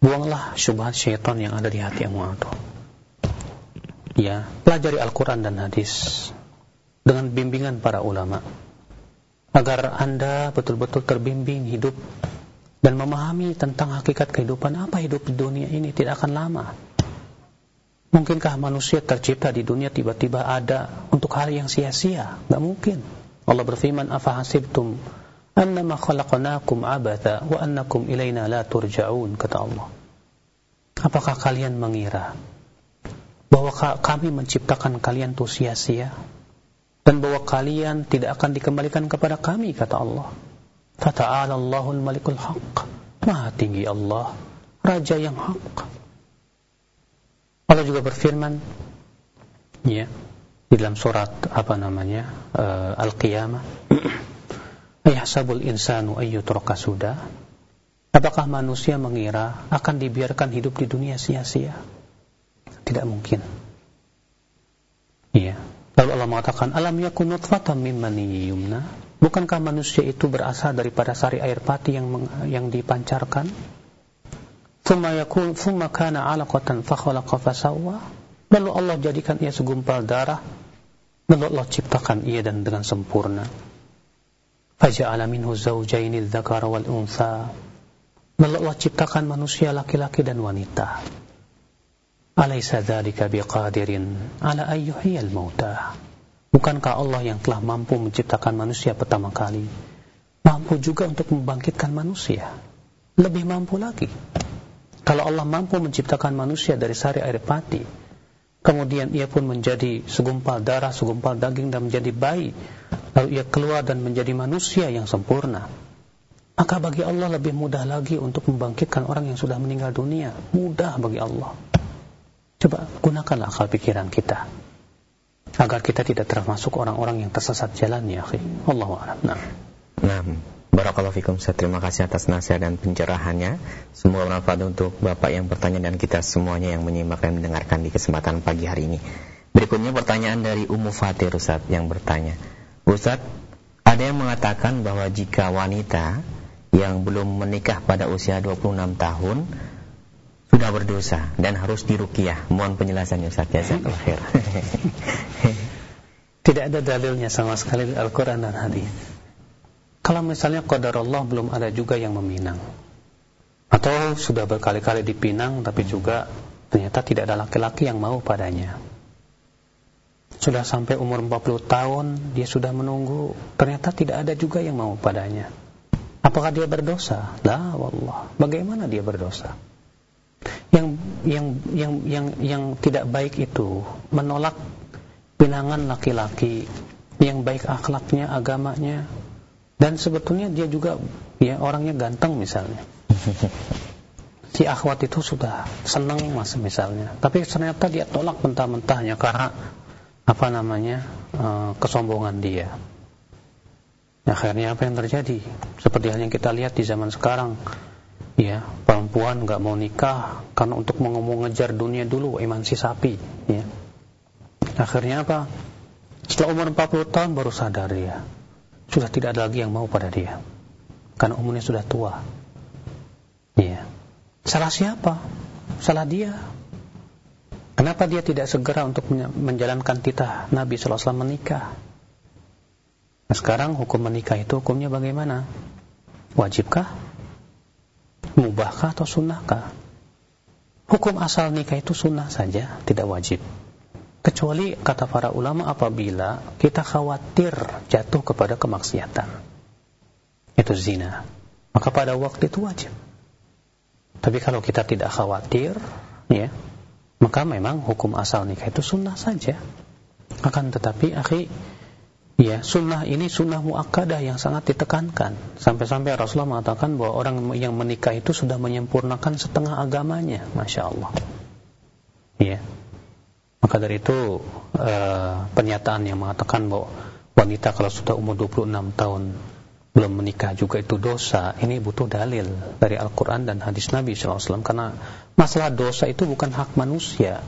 buanglah syubhat syaitan yang ada di hati hatimu itu. Ya, pelajari Al-Quran dan hadis dengan bimbingan para ulama agar Anda betul-betul terbimbing hidup dan memahami tentang hakikat kehidupan apa hidup di dunia ini tidak akan lama. Mungkinkah manusia tercipta di dunia tiba-tiba ada untuk hal yang sia-sia? Tidak mungkin. Allah berfirman, "Afahasibtum annama khalaqnakum abatha wa annakum ilaina la turja'un," kata Allah. Apakah kalian mengira bahwa kami menciptakan kalian itu sia-sia? Dan bahwa kalian tidak akan dikembalikan kepada kami kata Allah. Fata'ala Allahul Malikul Haq. Maha tinggi Allah, raja yang hak. Allah juga berfirman ya di dalam surat apa namanya uh, Al-Qiyamah Ayahsabul insanu ayyutraka sudah Apakah manusia mengira akan dibiarkan hidup di dunia sia-sia? Tidak mungkin. Iya. Lalu Allah mengatakan, Alam yakun nutfatan mimani yumna. Bukankah manusia itu berasal daripada sari air pati yang yang dipancarkan? Thumma yakun thumma kana 'alaqatan fa khalaqa fasawwa. Lalu Allah jadikan ia segumpal darah. Lalu Allah ciptakan ia dan dengan sempurna. Faja'ala minhu zawjaini dzakara wal untha. Lalu Allah ciptakan manusia laki-laki dan wanita. Alaysa dzalika biqadirin ala ayyuhiyal mauta. Bukankah Allah yang telah mampu menciptakan manusia pertama kali mampu juga untuk membangkitkan manusia? Lebih mampu lagi. Kalau Allah mampu menciptakan manusia dari sari air pati, kemudian ia pun menjadi segumpal darah, segumpal daging dan menjadi bayi, lalu ia keluar dan menjadi manusia yang sempurna. Maka bagi Allah lebih mudah lagi untuk membangkitkan orang yang sudah meninggal dunia. Mudah bagi Allah. Coba gunakanlah akal pikiran kita agar kita tidak termasuk orang-orang yang tersesat jalan ya, akhi. Allahu a'lam. Nah. Nah, Barakallahu fikum. Saya terima kasih atas nasihat dan pencerahannya. Semoga bermanfaat untuk Bapak yang bertanya dan kita semuanya yang menyimak dan mendengarkan di kesempatan pagi hari ini. Berikutnya pertanyaan dari Ummu Fatir Ustaz yang bertanya. Ustaz, ada yang mengatakan bahwa jika wanita yang belum menikah pada usia 26 tahun sudah berdosa dan harus diruqyah. Mohon penjelasannya Ustaz. Jazakallahu khair. Tidak ada dalilnya sama sekali di Al-Qur'an dan hadis. Kalau misalnya qadar Allah belum ada juga yang meminang. Atau sudah berkali-kali dipinang tapi juga ternyata tidak ada laki-laki yang mau padanya. Sudah sampai umur 40 tahun dia sudah menunggu, ternyata tidak ada juga yang mau padanya. Apakah dia berdosa? La wallah. Bagaimana dia berdosa? Yang yang yang yang yang tidak baik itu menolak pinangan laki-laki yang baik akhlaknya, agamanya, Dan sebetulnya dia juga ya orangnya ganteng misalnya. Si akhwat itu sudah senang mas misalnya, tapi ternyata dia tolak mentah-mentahnya karena apa namanya uh, kesombongan dia. Akhirnya apa yang terjadi? Seperti yang kita lihat di zaman sekarang, ya perempuan nggak mau nikah karena untuk mengejar dunia dulu emansipasi, ya. Akhirnya apa? Setelah umur 40 tahun baru sadar dia sudah tidak ada lagi yang mau pada dia karena umurnya sudah tua. Iya. Salah siapa? Salah dia. Kenapa dia tidak segera untuk menjalankan titah Nabi SAW menikah? Nah, sekarang hukum menikah itu hukumnya bagaimana? Wajibkah? Mubahkah atau sunnahkah? Hukum asal nikah itu sunnah saja, tidak wajib. Kecuali kata para ulama apabila kita khawatir jatuh kepada kemaksiatan. Itu zina. Maka pada waktu itu wajib. Tapi kalau kita tidak khawatir, ya, maka memang hukum asal nikah itu sunnah saja. Akan tetapi, akhi, ya, sunnah ini sunnah muakkadah yang sangat ditekankan. Sampai-sampai Rasulullah mengatakan bahwa orang yang menikah itu sudah menyempurnakan setengah agamanya. Masya Allah. Ya, maka dari itu uh, pernyataan yang mengatakan bahwa wanita kalau sudah umur 26 tahun belum menikah juga itu dosa, ini butuh dalil dari Al-Quran dan hadis Nabi SAW. Karena masalah dosa itu bukan hak manusia.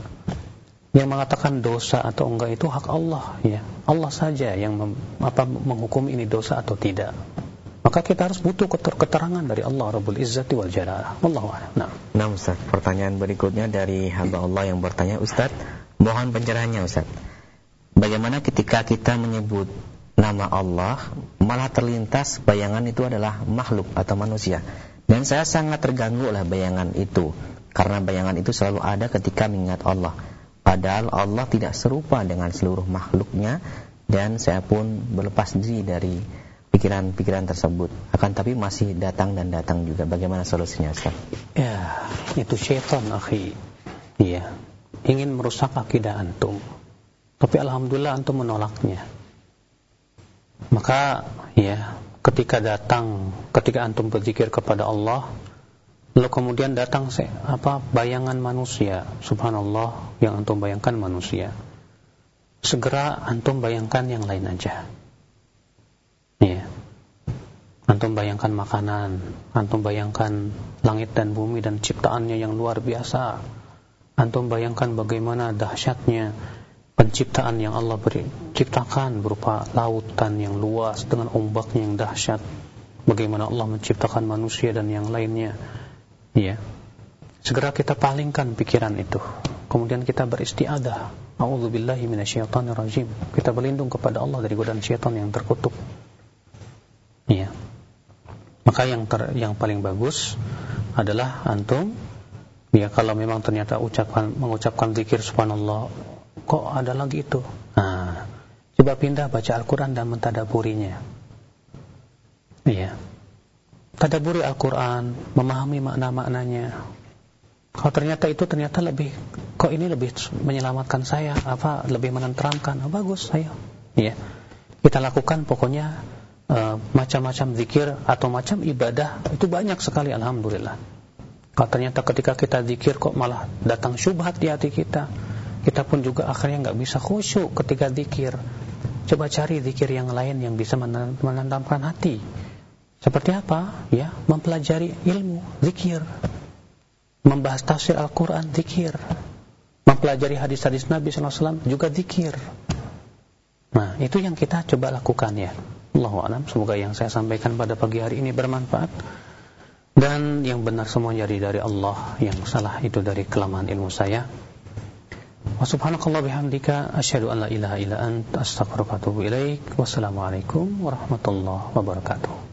Yang mengatakan dosa atau enggak itu hak Allah. ya Allah saja yang mem, apa, menghukum ini dosa atau tidak. Maka kita harus butuh keterangan dari Allah Rabbul Izzati wal Jalalah. Wallahu a'lam. Nah. nah Ustaz, pertanyaan berikutnya dari hamba Allah yang bertanya, Ustaz, Mohon pencerahannya Ustaz. Bagaimana ketika kita menyebut nama Allah malah terlintas bayangan itu adalah makhluk atau manusia. Dan saya sangat terganggu oleh bayangan itu karena bayangan itu selalu ada ketika mengingat Allah. Padahal Allah tidak serupa dengan seluruh makhluknya dan saya pun berlepas diri dari pikiran-pikiran tersebut. Akan tapi masih datang dan datang juga. Bagaimana solusinya Ustaz? Ya, itu syaitan akhi. Iya ingin merusak akidah antum. Tapi alhamdulillah antum menolaknya. Maka ya, ketika datang, ketika antum berzikir kepada Allah, lalu kemudian datang apa bayangan manusia, subhanallah yang antum bayangkan manusia. Segera antum bayangkan yang lain aja. Ya. Antum bayangkan makanan, antum bayangkan langit dan bumi dan ciptaannya yang luar biasa Antum bayangkan bagaimana dahsyatnya penciptaan yang Allah beri, ciptakan berupa lautan yang luas dengan ombaknya yang dahsyat. Bagaimana Allah menciptakan manusia dan yang lainnya. Ya. Segera kita palingkan pikiran itu. Kemudian kita beristiadah. A'udzubillahi minasyaitonirrajim. Kita berlindung kepada Allah dari godaan syaitan yang terkutuk. Ya. Maka yang ter, yang paling bagus adalah antum Ya kalau memang ternyata ucapan mengucapkan zikir subhanallah kok ada lagi itu. Nah, coba pindah baca Al-Qur'an dan mentadaburinya. Iya. Tadaburi Al-Qur'an, memahami makna-maknanya. Kalau ternyata itu ternyata lebih kok ini lebih menyelamatkan saya, apa lebih menenteramkan. Oh, bagus, saya. Iya. Kita lakukan pokoknya uh, macam-macam zikir atau macam ibadah itu banyak sekali alhamdulillah. Kalau ternyata ketika kita zikir kok malah datang syubhat di hati kita, kita pun juga akhirnya nggak bisa khusyuk ketika zikir. Coba cari zikir yang lain yang bisa menanamkan hati. Seperti apa? Ya, mempelajari ilmu, zikir. Membahas tafsir Al-Quran, zikir. Mempelajari hadis-hadis Nabi SAW, juga zikir. Nah, itu yang kita coba lakukan ya. Allahu'alam, semoga yang saya sampaikan pada pagi hari ini bermanfaat dan yang benar semua jadi dari Allah yang salah itu dari kelemahan ilmu saya wa subhanakallah bihamdika wassalamualaikum warahmatullahi wabarakatuh